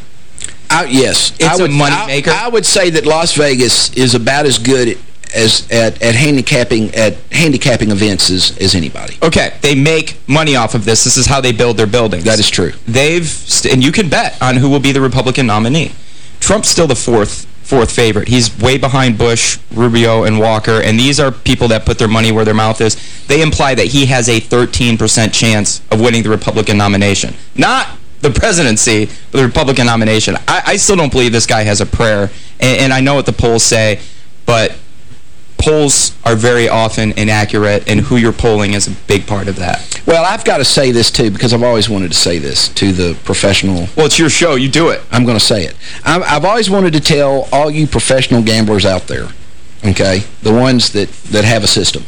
I, yes, It's I would, a money I- maker. I, would say that Las Vegas is about as good as at, at handicapping at handicapping events as, as anybody. Okay, they make money off of this. This is how they build their buildings. That is true. They've, st and you can bet on who will be the Republican nominee. Trump's still the fourth fourth favorite. He's way behind Bush, Rubio, and Walker, and these are people that put their money where their mouth is. They imply that he has a 13% chance of winning the Republican nomination. Not the presidency, but the Republican nomination. I, I still don't believe this guy has a prayer, and, and I know what the polls say, but polls are very often inaccurate, and who you're polling is a big part of that. Well, I've got to say this, too, because I've always wanted to say this to the professional... Well, it's your show. You do it. I'm going to say it. I've, I've always wanted to tell all you professional gamblers out there, okay, the ones that, that have a system.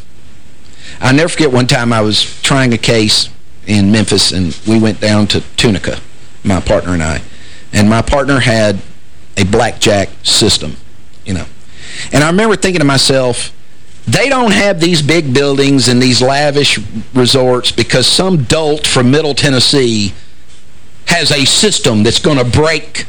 i never forget one time I was trying a case in Memphis, and we went down to Tunica, my partner and I. And my partner had a blackjack system, you know. And I remember thinking to myself, they don't have these big buildings and these lavish resorts because some dolt from Middle Tennessee has a system that's going to break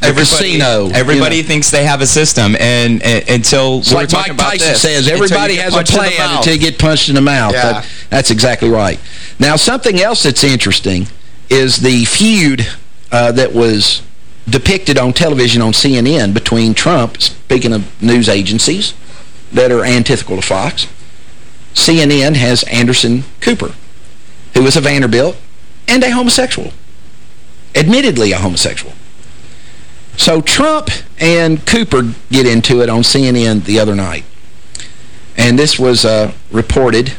the casino. Everybody you know. thinks they have a system, and, and until It's like talking Mike about Tyson this, says, everybody has a plan until you get punched in the mouth. Yeah. That- that's exactly right. Now, something else that's interesting is the feud uh, that was depicted on television on CNN between Trump, speaking of news agencies that are antithetical to Fox, CNN has Anderson Cooper, who is a Vanderbilt and a homosexual. Admittedly a homosexual. So Trump and Cooper get into it on CNN the other night. And this was uh, reported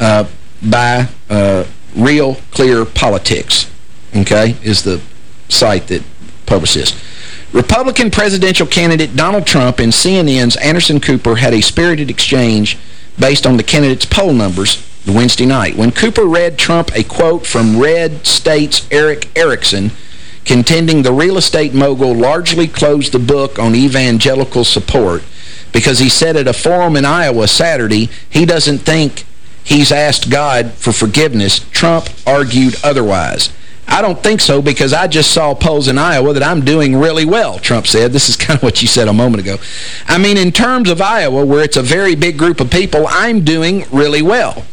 uh, by uh, Real Clear Politics, okay, is the site that Republican presidential candidate Donald Trump and CNN's Anderson Cooper had a spirited exchange based on the candidate's poll numbers Wednesday night. When Cooper read Trump a quote from Red State's Erick Erickson, contending the real estate mogul largely closed the book on evangelical support because he said at a forum in Iowa Saturday he doesn't think he's asked God for forgiveness, Trump argued otherwise. I don't think so because I just saw polls in Iowa that I'm doing really well, Trump said. This is kind of what you said a moment ago. I mean, in terms of Iowa, where it's a very big group of people, I'm doing really well.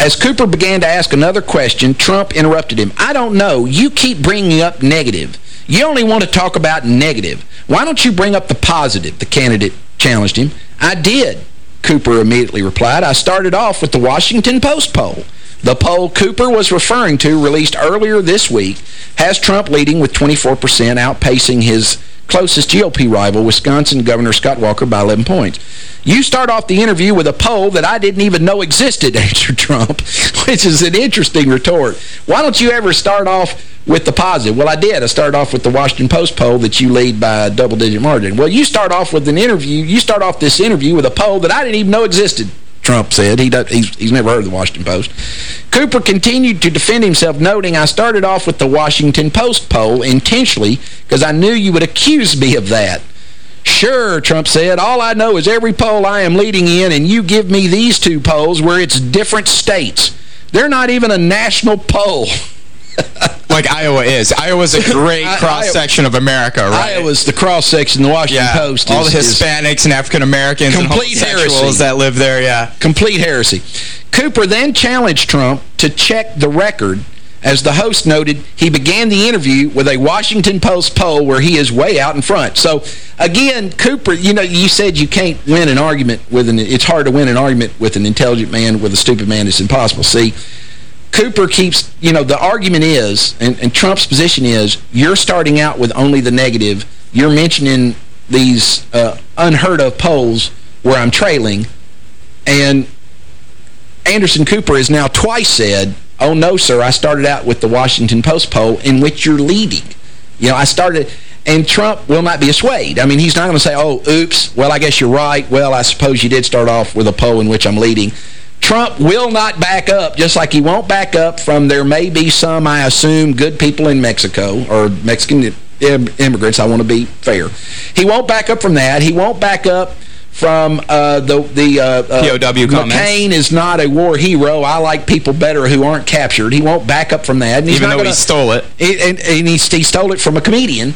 As Cooper began to ask another question, Trump interrupted him. I don't know. You keep bringing up negative. You only want to talk about negative. Why don't you bring up the positive? The candidate challenged him. I did, Cooper immediately replied. I started off with the Washington Post poll. The poll Cooper was referring to, released earlier this week, has Trump leading with 24%, outpacing his closest GOP rival, Wisconsin Governor Scott Walker, by 11 points. You start off the interview with a poll that I didn't even know existed, answered Trump, which is an interesting retort. Why don't you ever start off with the positive? Well, I did. I started off with the Washington Post poll that you lead by a double-digit margin. Well, you start off with an interview. You start off this interview with a poll that I didn't even know existed. Trump said. He does, he's, he's never heard of the Washington Post. Cooper continued to defend himself, noting, I started off with the Washington Post poll intentionally because I knew you would accuse me of that. Sure, Trump said, all I know is every poll I am leading in, and you give me these two polls where it's different states. They're not even a national poll. like Iowa is. Iowa's a great cross-section of America, right? Iowa's the cross-section, the Washington yeah, Post. all is- the is- Hispanics and African-Americans and Complete homosexuals heresy. that live there, yeah. Complete heresy. Cooper then challenged Trump to check the record As the host noted, he began the interview with a Washington Post poll where he is way out in front. So, again, Cooper, you know, you said you can't win an argument with an... It's hard to win an argument with an intelligent man. With a stupid man, it's impossible. See, Cooper keeps... You know, the argument is, and, and Trump's position is, you're starting out with only the negative. You're mentioning these uh, unheard of polls where I'm trailing. And Anderson Cooper has now twice said Oh, no, sir, I started out with the Washington Post poll in which you're leading. You know, I started... And Trump will not be swayed. I mean, he's not going to say, oh, oops, well, I guess you're right. Well, I suppose you did start off with a poll in which I'm leading. Trump will not back up, just like he won't back up from there may be some, I assume, good people in Mexico or Mexican immigrants. I want to be fair. He won't back up from that. He won't back up from uh, the the uh, uh, POW comments. McCain is not a war hero. I like people better who aren't captured. He won't back up from that. And Even though gonna, he stole it. And, and he, he stole it from a comedian,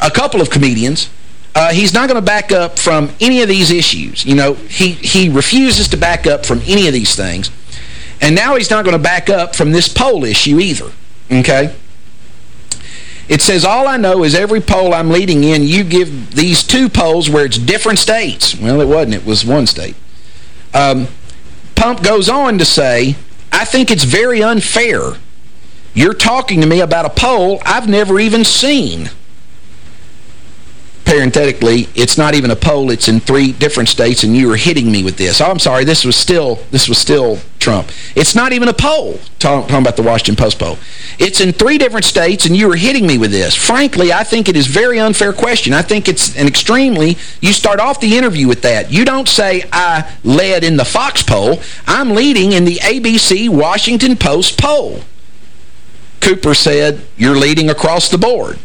a couple of comedians. Uh, he's not going to back up from any of these issues. You know, he, he refuses to back up from any of these things. And now he's not going to back up from this poll issue either. Okay? It says, all I know is every poll I'm leading in, you give these two polls where it's different states. Well, it wasn't. It was one state. Um, Trump goes on to say, I think it's very unfair. You're talking to me about a poll I've never even seen parenthetically, it's not even a poll, it's in three different states, and you were hitting me with this. Oh, I'm sorry, this was still this was still Trump. It's not even a poll, talking, talking about the Washington Post poll. It's in three different states, and you were hitting me with this. Frankly, I think it is very unfair question. I think it's an extremely, you start off the interview with that. You don't say, I led in the Fox poll. I'm leading in the ABC Washington Post poll. Cooper said, you're leading across the board.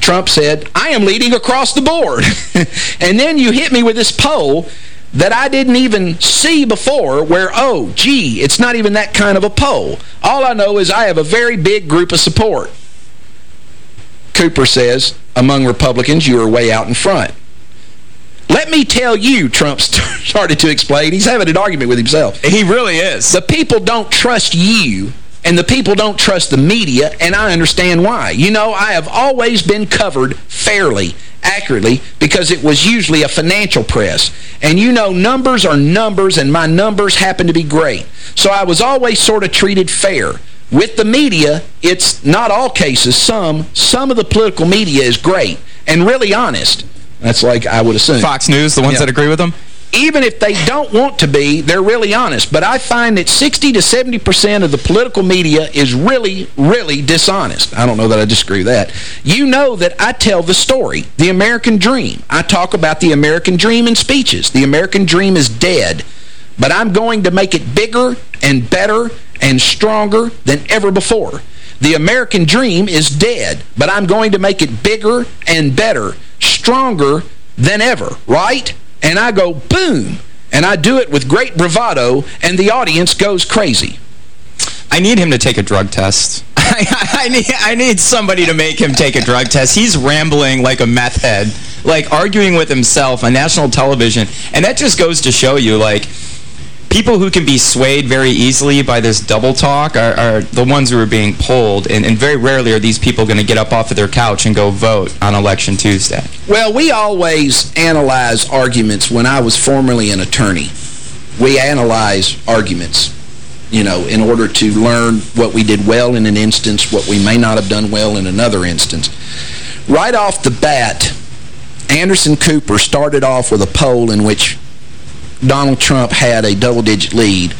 Trump said, I am leading across the board. and then you hit me with this poll that I didn't even see before where, oh, gee, it's not even that kind of a poll. All I know is I have a very big group of support. Cooper says, among Republicans, you are way out in front. Let me tell you, Trump started to explain, he's having an argument with himself. He really is. The people don't trust you and the people don't trust the media, and I understand why. You know, I have always been covered fairly, accurately, because it was usually a financial press. And you know, numbers are numbers, and my numbers happen to be great. So I was always sort of treated fair. With the media, it's not all cases, some. Some of the political media is great and really honest. That's like I would assume. Fox News, the ones yeah. that agree with them? Even if they don't want to be, they're really honest. But I find that 60 to 70% of the political media is really, really dishonest. I don't know that I disagree with that. You know that I tell the story, the American dream. I talk about the American dream in speeches. The American dream is dead. But I'm going to make it bigger and better and stronger than ever before. The American dream is dead, but I'm going to make it bigger and better, stronger than ever, right? And I go, boom, and I do it with great bravado, and the audience goes crazy. I need him to take a drug test. I, need, I need somebody to make him take a drug test. He's rambling like a meth head, like arguing with himself on national television. And that just goes to show you, like, people who can be swayed very easily by this double talk are, are the ones who are being polled, and, and very rarely are these people going to get up off of their couch and go vote on Election Tuesday. Well, we always analyze arguments. When I was formerly an attorney, we analyze arguments, you know, in order to learn what we did well in an instance, what we may not have done well in another instance. Right off the bat, Anderson Cooper started off with a poll in which Donald Trump had a double-digit lead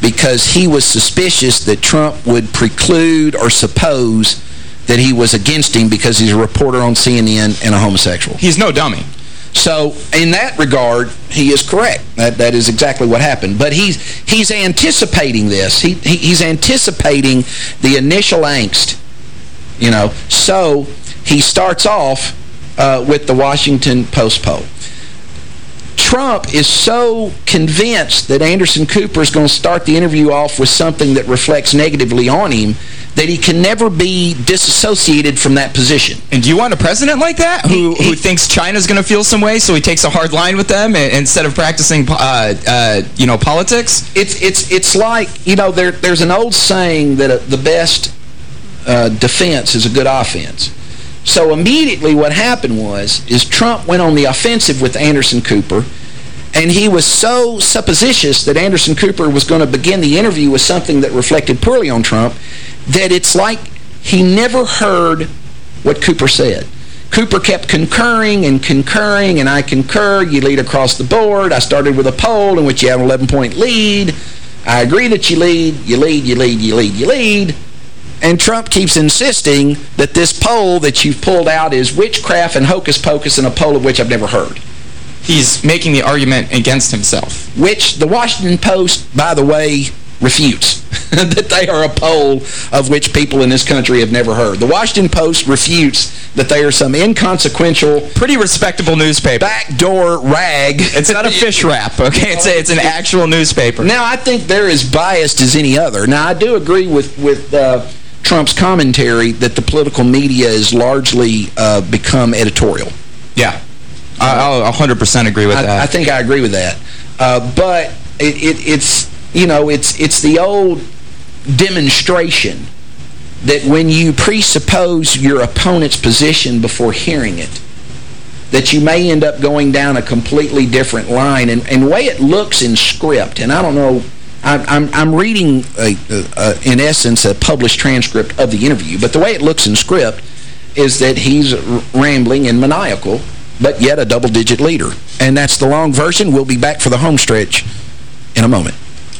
because he was suspicious that Trump would preclude or suppose that he was against him because he's a reporter on CNN and a homosexual. He's no dummy. So, in that regard, he is correct. That That is exactly what happened. But he's he's anticipating this. He, he He's anticipating the initial angst, you know. So, he starts off uh, with the Washington Post poll. Trump is so convinced that Anderson Cooper is going to start the interview off with something that reflects negatively on him that he can never be disassociated from that position. And do you want a president like that who, he, he, who thinks China's going to feel some way, so he takes a hard line with them instead of practicing, uh, uh, you know, politics? It's it's it's like you know there there's an old saying that uh, the best uh, defense is a good offense. So immediately what happened was is Trump went on the offensive with Anderson Cooper. And he was so suppositious that Anderson Cooper was going to begin the interview with something that reflected poorly on Trump that it's like he never heard what Cooper said. Cooper kept concurring and concurring, and I concur. You lead across the board. I started with a poll in which you have an 11-point lead. I agree that you lead, you lead, you lead, you lead, you lead. And Trump keeps insisting that this poll that you've pulled out is witchcraft and hocus pocus and a poll of which I've never heard. He's making the argument against himself. Which the Washington Post, by the way, refutes. that they are a poll of which people in this country have never heard. The Washington Post refutes that they are some inconsequential... Pretty respectable newspaper. Backdoor rag. It's not a fish wrap, okay? It's, a, it's an actual newspaper. Now, I think they're as biased as any other. Now, I do agree with... with uh, Trump's commentary that the political media has largely uh, become editorial. Yeah. I'll 100% agree with I, that. I think I agree with that. Uh, but it, it, it's, you know, it's, it's the old demonstration that when you presuppose your opponent's position before hearing it, that you may end up going down a completely different line. And, and the way it looks in script, and I don't know, I'm, I'm, reading, a, a, in essence, a published transcript of the interview, but the way it looks in script is that he's rambling and maniacal, but yet a double-digit leader. And that's the long version. We'll be back for the home stretch in a moment.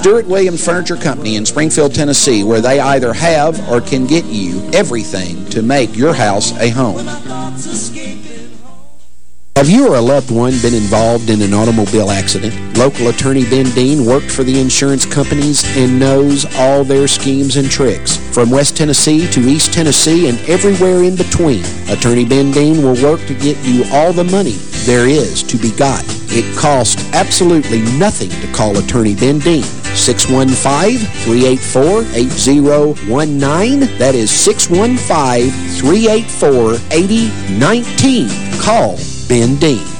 Stewart Williams Furniture Company in Springfield, Tennessee, where they either have or can get you everything to make your house a home. Have you or a loved one been involved in an automobile accident? Local attorney Ben Dean worked for the insurance companies and knows all their schemes and tricks. From West Tennessee to East Tennessee and everywhere in between, Attorney Ben Dean will work to get you all the money there is to be got. It costs absolutely nothing to call Attorney Ben Dean. 615-384-8019. That is 615-384-8019. Call Ben Dean.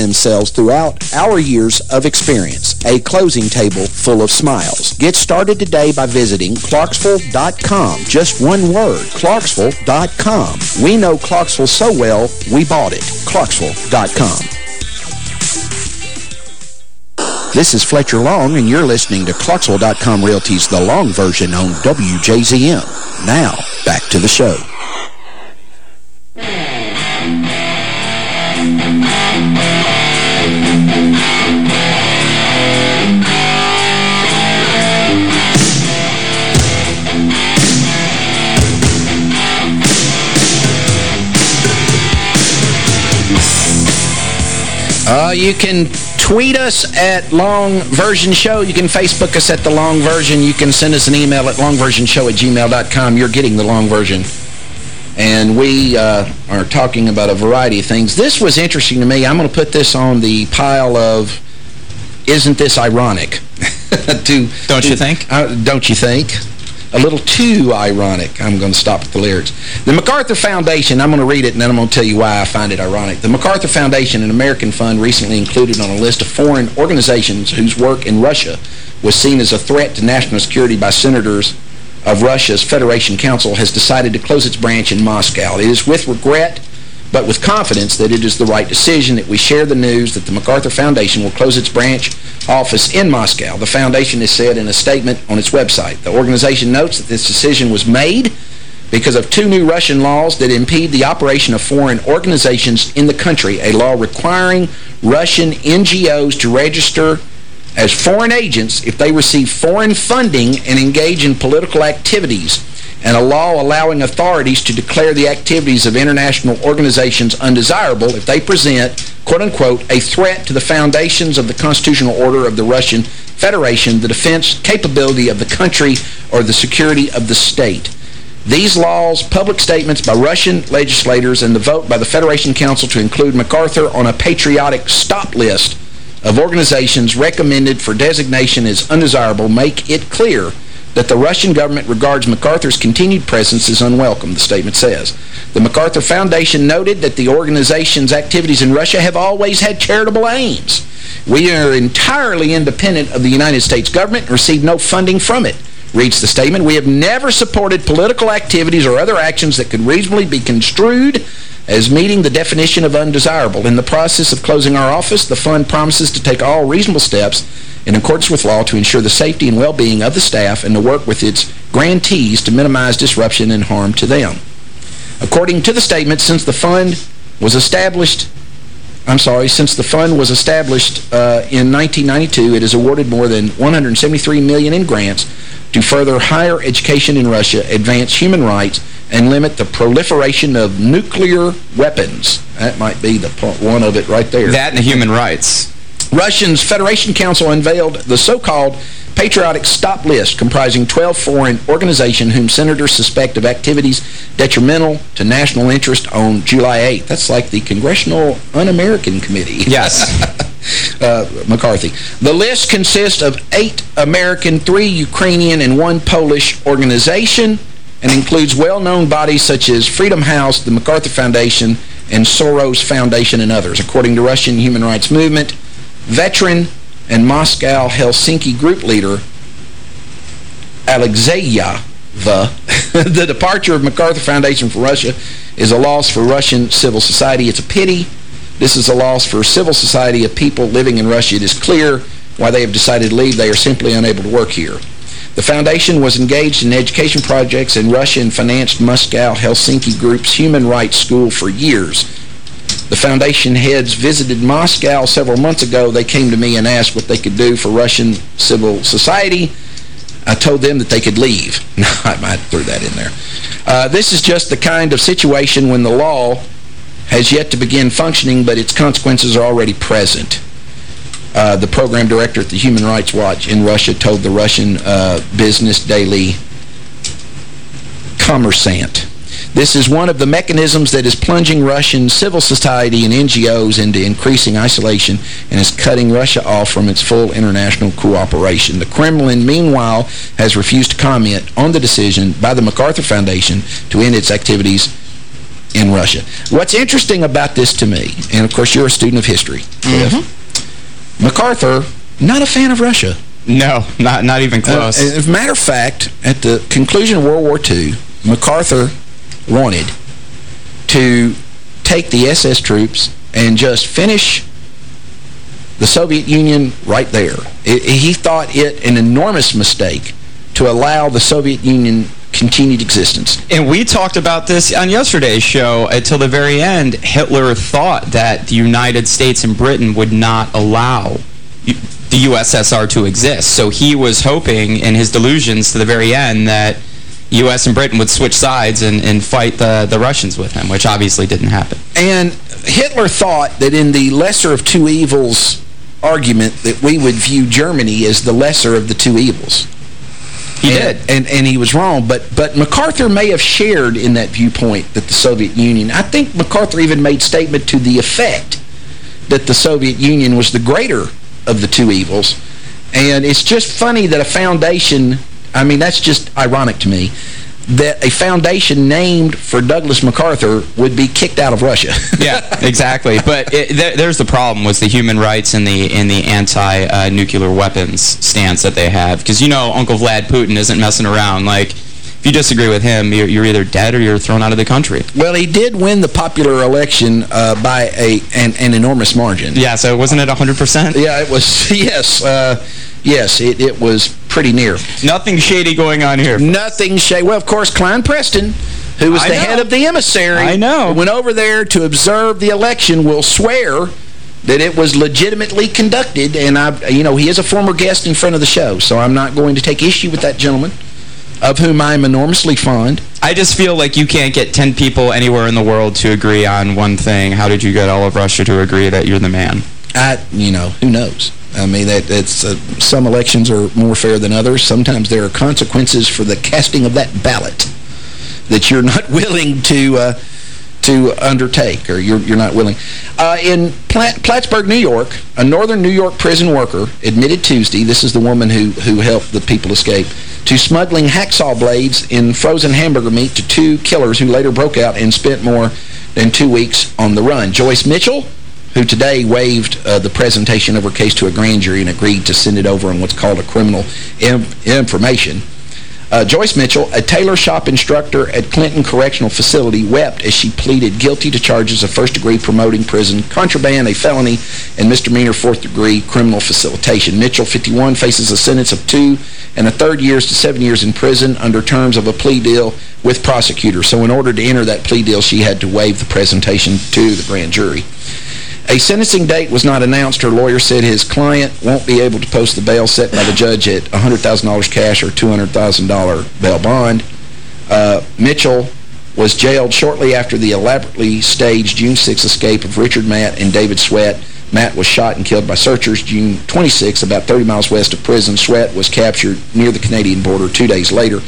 themselves throughout our years of experience. A closing table full of smiles. Get started today by visiting Clarksville.com. Just one word, Clarksville.com. We know Clarksville so well, we bought it. Clarksville.com. This is Fletcher Long, and you're listening to Clarksville.com Realty's The Long Version on WJZM. Now, back to the show. Uh, you can tweet us at Long Version Show. You can Facebook us at The Long Version. You can send us an email at longversionshow at gmail.com. You're getting the long version. And we uh, are talking about a variety of things. This was interesting to me. I'm going to put this on the pile of, isn't this ironic? to, don't you think? Uh, don't you think? A little too ironic. I'm going to stop at the lyrics. The MacArthur Foundation, I'm going to read it and then I'm going to tell you why I find it ironic. The MacArthur Foundation, an American fund recently included on a list of foreign organizations whose work in Russia was seen as a threat to national security by senators of Russia's Federation Council, has decided to close its branch in Moscow. It is with regret but with confidence that it is the right decision that we share the news that the MacArthur Foundation will close its branch office in Moscow. The foundation has said in a statement on its website. The organization notes that this decision was made because of two new Russian laws that impede the operation of foreign organizations in the country, a law requiring Russian NGOs to register as foreign agents if they receive foreign funding and engage in political activities and a law allowing authorities to declare the activities of international organizations undesirable if they present, quote-unquote, a threat to the foundations of the constitutional order of the Russian Federation, the defense capability of the country, or the security of the state. These laws, public statements by Russian legislators, and the vote by the Federation Council to include MacArthur on a patriotic stop list of organizations recommended for designation as undesirable make it clear that the Russian government regards MacArthur's continued presence as unwelcome, the statement says. The MacArthur Foundation noted that the organization's activities in Russia have always had charitable aims. We are entirely independent of the United States government and receive no funding from it. Reads the statement, we have never supported political activities or other actions that could reasonably be construed as meeting the definition of undesirable. In the process of closing our office, the fund promises to take all reasonable steps in accordance with law to ensure the safety and well-being of the staff and to work with its grantees to minimize disruption and harm to them. According to the statement, since the fund was established I'm sorry, since the fund was established uh, in 1992, it has awarded more than 173 million in grants to further higher education in Russia, advance human rights, and limit the proliferation of nuclear weapons. That might be the one of it right there. That and human rights. Russia's Federation Council unveiled the so-called patriotic stop list comprising 12 foreign organizations whom senators suspect of activities detrimental to national interest on July 8th. That's like the Congressional Un-American Committee. Yes. uh, McCarthy. The list consists of eight American, three Ukrainian, and one Polish organization and includes well-known bodies such as Freedom House, the MacArthur Foundation, and Soros Foundation and others. According to Russian Human Rights Movement, veteran and Moscow Helsinki group leader Alexeyeva, the departure of MacArthur Foundation for Russia is a loss for Russian civil society. It's a pity. This is a loss for civil society of people living in Russia. It is clear why they have decided to leave. They are simply unable to work here. The foundation was engaged in education projects in Russia and financed Moscow Helsinki Group's human rights school for years. The foundation heads visited Moscow several months ago. They came to me and asked what they could do for Russian civil society. I told them that they could leave. I might throw that in there. Uh, this is just the kind of situation when the law has yet to begin functioning, but its consequences are already present. Uh, the program director at the Human Rights Watch in Russia told the Russian uh, business daily Kommersant. This is one of the mechanisms that is plunging Russian civil society and NGOs into increasing isolation and is cutting Russia off from its full international cooperation. The Kremlin, meanwhile, has refused to comment on the decision by the MacArthur Foundation to end its activities in Russia. What's interesting about this to me, and of course you're a student of history, Cliff, MacArthur, not a fan of Russia. No, not not even close. Uh, as a matter of fact, at the conclusion of World War II, MacArthur wanted to take the SS troops and just finish the Soviet Union right there. It, he thought it an enormous mistake to allow the Soviet Union continued existence. And we talked about this on yesterday's show until the very end. Hitler thought that the United States and Britain would not allow the USSR to exist. So he was hoping in his delusions to the very end that U.S. and Britain would switch sides and, and fight the, the Russians with him, which obviously didn't happen. And Hitler thought that in the lesser of two evils argument that we would view Germany as the lesser of the two evils. He and, did. And, and he was wrong. But, but MacArthur may have shared in that viewpoint that the Soviet Union, I think MacArthur even made statement to the effect that the Soviet Union was the greater of the two evils. And it's just funny that a foundation, I mean, that's just ironic to me, that a foundation named for Douglas MacArthur would be kicked out of Russia. yeah, exactly. But it, there, there's the problem with the human rights and the and the anti-nuclear uh, weapons stance that they have. Because, you know, Uncle Vlad Putin isn't messing around. Like, if you disagree with him, you're, you're, either dead or you're thrown out of the country. Well, he did win the popular election uh, by a an, an, enormous margin. Yeah, so wasn't it 100%? Yeah, it was, yes. Uh, yes, it, it was pretty near. Nothing shady going on here. Nothing shady. Well, of course, Klein Preston, who was I the know. head of the emissary, I know. went over there to observe the election, will swear that it was legitimately conducted, and I, you know, he is a former guest in front of the show, so I'm not going to take issue with that gentleman of whom I'm enormously fond. I just feel like you can't get 10 people anywhere in the world to agree on one thing. How did you get all of Russia to agree that you're the man? I, you know, who knows? I mean, that it's uh, some elections are more fair than others. Sometimes there are consequences for the casting of that ballot that you're not willing to uh, to undertake, or you're, you're not willing. Uh, in Platt, Plattsburgh, New York, a northern New York prison worker admitted Tuesday, this is the woman who, who helped the people escape, to smuggling hacksaw blades in frozen hamburger meat to two killers who later broke out and spent more than two weeks on the run. Joyce Mitchell, who today waived uh, the presentation of her case to a grand jury and agreed to send it over on what's called a criminal information. Uh, Joyce Mitchell, a tailor shop instructor at Clinton Correctional Facility, wept as she pleaded guilty to charges of first-degree promoting prison, contraband, a felony, and misdemeanor fourth-degree criminal facilitation. Mitchell, 51, faces a sentence of two and a third years to seven years in prison under terms of a plea deal with prosecutors. So in order to enter that plea deal, she had to waive the presentation to the grand jury. A sentencing date was not announced. Her lawyer said his client won't be able to post the bail set by the judge at $100,000 cash or $200,000 bail bond. Uh, Mitchell was jailed shortly after the elaborately staged June 6 escape of Richard Matt and David Sweat. Matt was shot and killed by searchers June 26, about 30 miles west of prison. Sweat was captured near the Canadian border two days later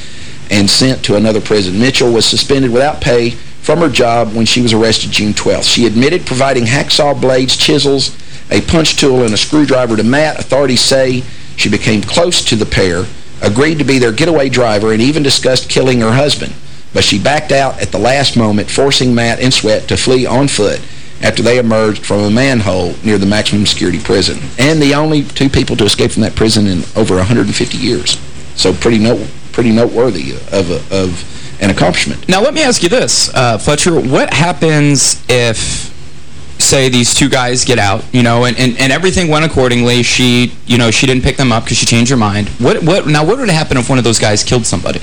and sent to another prison. Mitchell was suspended without pay from her job when she was arrested June 12th. She admitted providing hacksaw blades, chisels, a punch tool, and a screwdriver to Matt. Authorities say she became close to the pair, agreed to be their getaway driver, and even discussed killing her husband. But she backed out at the last moment, forcing Matt and Sweat to flee on foot after they emerged from a manhole near the maximum security prison. And the only two people to escape from that prison in over 150 years. So pretty note, pretty noteworthy of, a, of an accomplishment. Now, let me ask you this, uh, Fletcher. What happens if, say, these two guys get out, you know, and, and, and everything went accordingly. She, you know, she didn't pick them up because she changed her mind. What, what, now, what would happen if one of those guys killed somebody?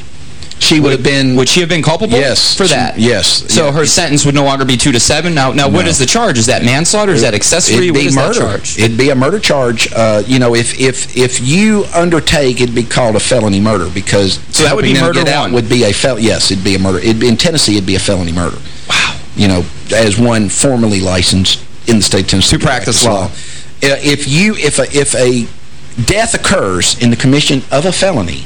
She would have been... Would she have been culpable Yes. for she- that? yes. So yeah. her sentence would no longer be two to seven? Now, now what No. is the charge? Is that manslaughter? Is that accessory? It'd be murder. that charge? It'd be a murder charge. Uh, you know, if if if you undertake, it'd be called a felony murder because So that would be murder get out one. Would be a fel. Yes, it'd be a murder. It'd be in Tennessee. It'd be a felony murder. Wow. you know, as one formally licensed in the state of Tennessee. To practice law. Uh, If you, if a, if a death occurs in the commission of a felony,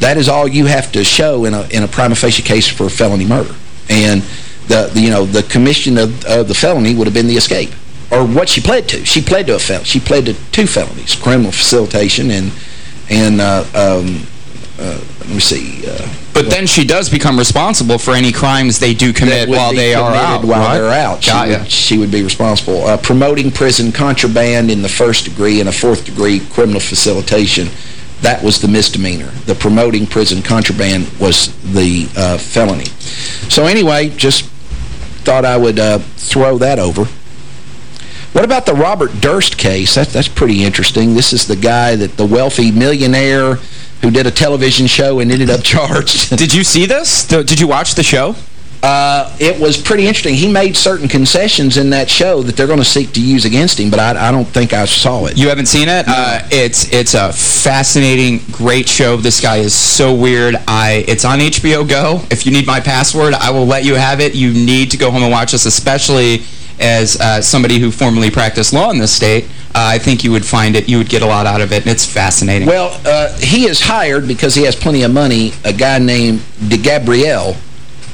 that is all you have to show in a, in a prima facie case for felony murder. And the, the you know, the commission of, of the felony would have been the escape. Or what she pled to. She pled to a fel She pled to two felonies, criminal facilitation and, and uh, um, uh, let me see. Uh, But then she does become responsible for any crimes they do commit while they are out. While right? they're out. She, would, she would be responsible. Uh, promoting prison contraband in the first degree and a fourth degree criminal facilitation, that was the misdemeanor. The promoting prison contraband was the uh, felony. So anyway, just thought I would uh, throw that over. What about the Robert Durst case? That, that's pretty interesting. This is the guy that the wealthy millionaire who did a television show and ended up charged. Did you see this? Did you watch the show? Uh, it was pretty interesting. He made certain concessions in that show that they're going to seek to use against him, but I, I don't think I saw it. You haven't seen it? Uh, it's it's a fascinating, great show. This guy is so weird. I It's on HBO Go. If you need my password, I will let you have it. You need to go home and watch this, especially as uh, somebody who formerly practiced law in this state. Uh, I think you would find it, you would get a lot out of it, and it's fascinating. Well, uh, he has hired, because he has plenty of money, a guy named DeGabrielle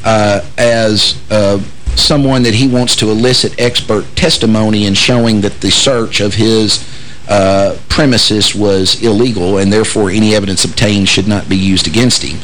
uh, as uh, someone that he wants to elicit expert testimony in showing that the search of his uh, premises was illegal and therefore any evidence obtained should not be used against him.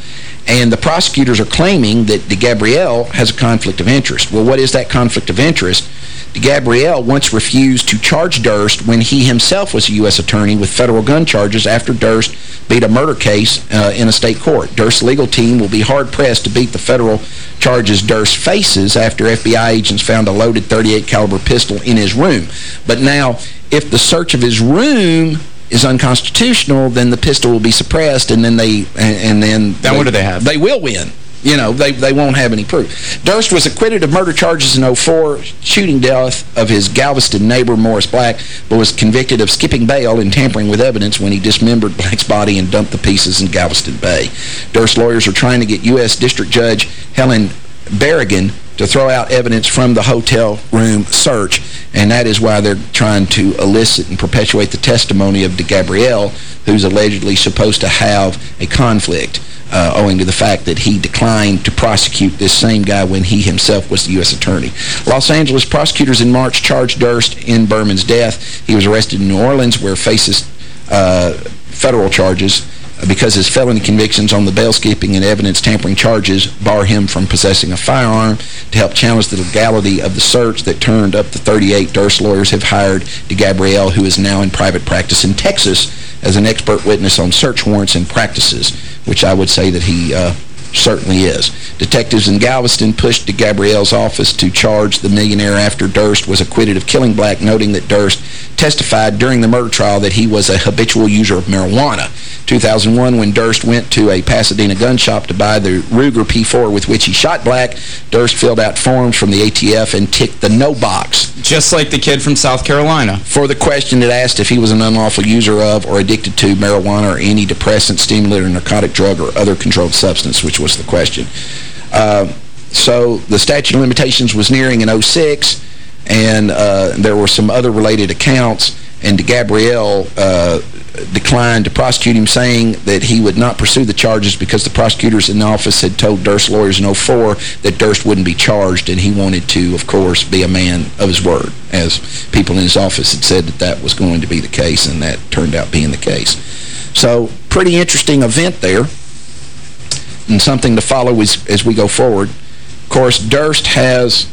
And the prosecutors are claiming that DeGabrielle has a conflict of interest. Well, what is that conflict of interest? DeGabrielle once refused to charge Durst when he himself was a U.S. attorney with federal gun charges after Durst beat a murder case uh, in a state court. Durst's legal team will be hard-pressed to beat the federal charges Durst faces after FBI agents found a loaded .38 caliber pistol in his room. But now, if the search of his room is unconstitutional, then the pistol will be suppressed, and then they and, and then Then what do they have? They will win. You know, they, they won't have any proof. Durst was acquitted of murder charges in 04, shooting death of his Galveston neighbor, Morris Black, but was convicted of skipping bail and tampering with evidence when he dismembered Black's body and dumped the pieces in Galveston Bay. Durst's lawyers are trying to get U.S. District Judge Helen Berrigan to throw out evidence from the hotel room search, and that is why they're trying to elicit and perpetuate the testimony of DeGabrielle, who's allegedly supposed to have a conflict uh, owing to the fact that he declined to prosecute this same guy when he himself was the U.S. attorney. Los Angeles prosecutors in March charged Durst in Berman's death. He was arrested in New Orleans where faces uh, federal charges because his felony convictions on the bail skipping and evidence tampering charges bar him from possessing a firearm. To help challenge the legality of the search that turned up the 38, Durst lawyers have hired DeGabrielle, who is now in private practice in Texas, as an expert witness on search warrants and practices, which I would say that he uh, certainly is. Detectives in Galveston pushed DeGabrielle's office to charge the millionaire after Durst was acquitted of killing Black, noting that Durst testified during the murder trial that he was a habitual user of marijuana. 2001, when Durst went to a Pasadena gun shop to buy the Ruger P4 with which he shot Black, Durst filled out forms from the ATF and ticked the no box. Just like the kid from South Carolina. For the question that asked if he was an unlawful user of or addicted to marijuana or any depressant, stimulant, or narcotic drug or other controlled substance, which was the question. Uh, so the statute of limitations was nearing in 06, and uh, there were some other related accounts, and DeGabrielle uh, declined to prosecute him, saying that he would not pursue the charges because the prosecutors in the office had told Durst lawyers in 04 that Durst wouldn't be charged, and he wanted to, of course, be a man of his word, as people in his office had said that that was going to be the case, and that turned out being the case. So, pretty interesting event there, and something to follow as, as we go forward. Of course, Durst has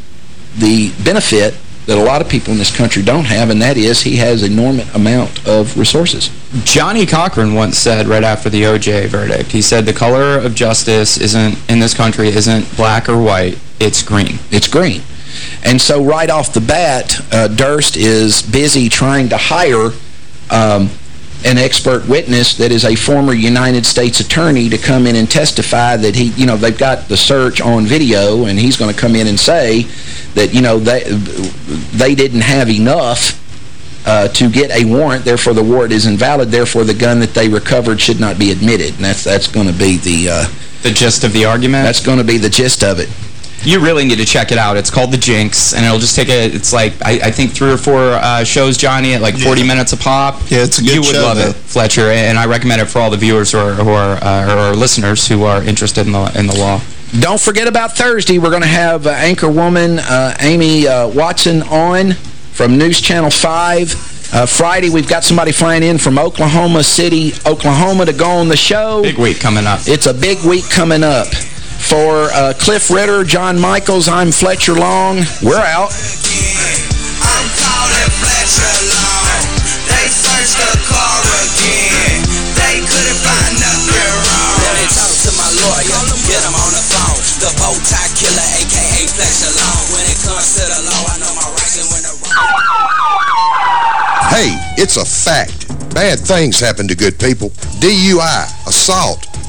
the benefit that a lot of people in this country don't have, and that is he has an enormous amount of resources. Johnnie Cochran once said right after the O.J. verdict, he said the color of justice isn't in this country isn't black or white, it's green. It's green. And so right off the bat, uh, Durst is busy trying to hire um, an expert witness that is a former United States attorney to come in and testify that he, you know, they've got the search on video and he's going to come in and say that, you know, they, they didn't have enough uh, to get a warrant, therefore the warrant is invalid, therefore the gun that they recovered should not be admitted. And that's, that's going to be the... Uh, the gist of the argument? That's going to be the gist of it. You really need to check it out. It's called The Jinx, and it'll just take a, it's like, I, I think three or four uh, shows, Johnny, at like 40 minutes a pop. Yeah, it's a good You would show, love though. it, Fletcher, and I recommend it for all the viewers who are, who are uh, or listeners who are interested in the, in the law. Don't forget about Thursday. We're going to have uh, anchor woman uh, Amy uh, Watson on from News Channel 5. Uh, Friday, we've got somebody flying in from Oklahoma City, Oklahoma to go on the show. Big week coming up. It's a big week coming up. For uh, Cliff Ritter, John Michaels, I'm Fletcher Long. We're out. Hey, it's a fact. Bad things happen to good people. DUI, assault,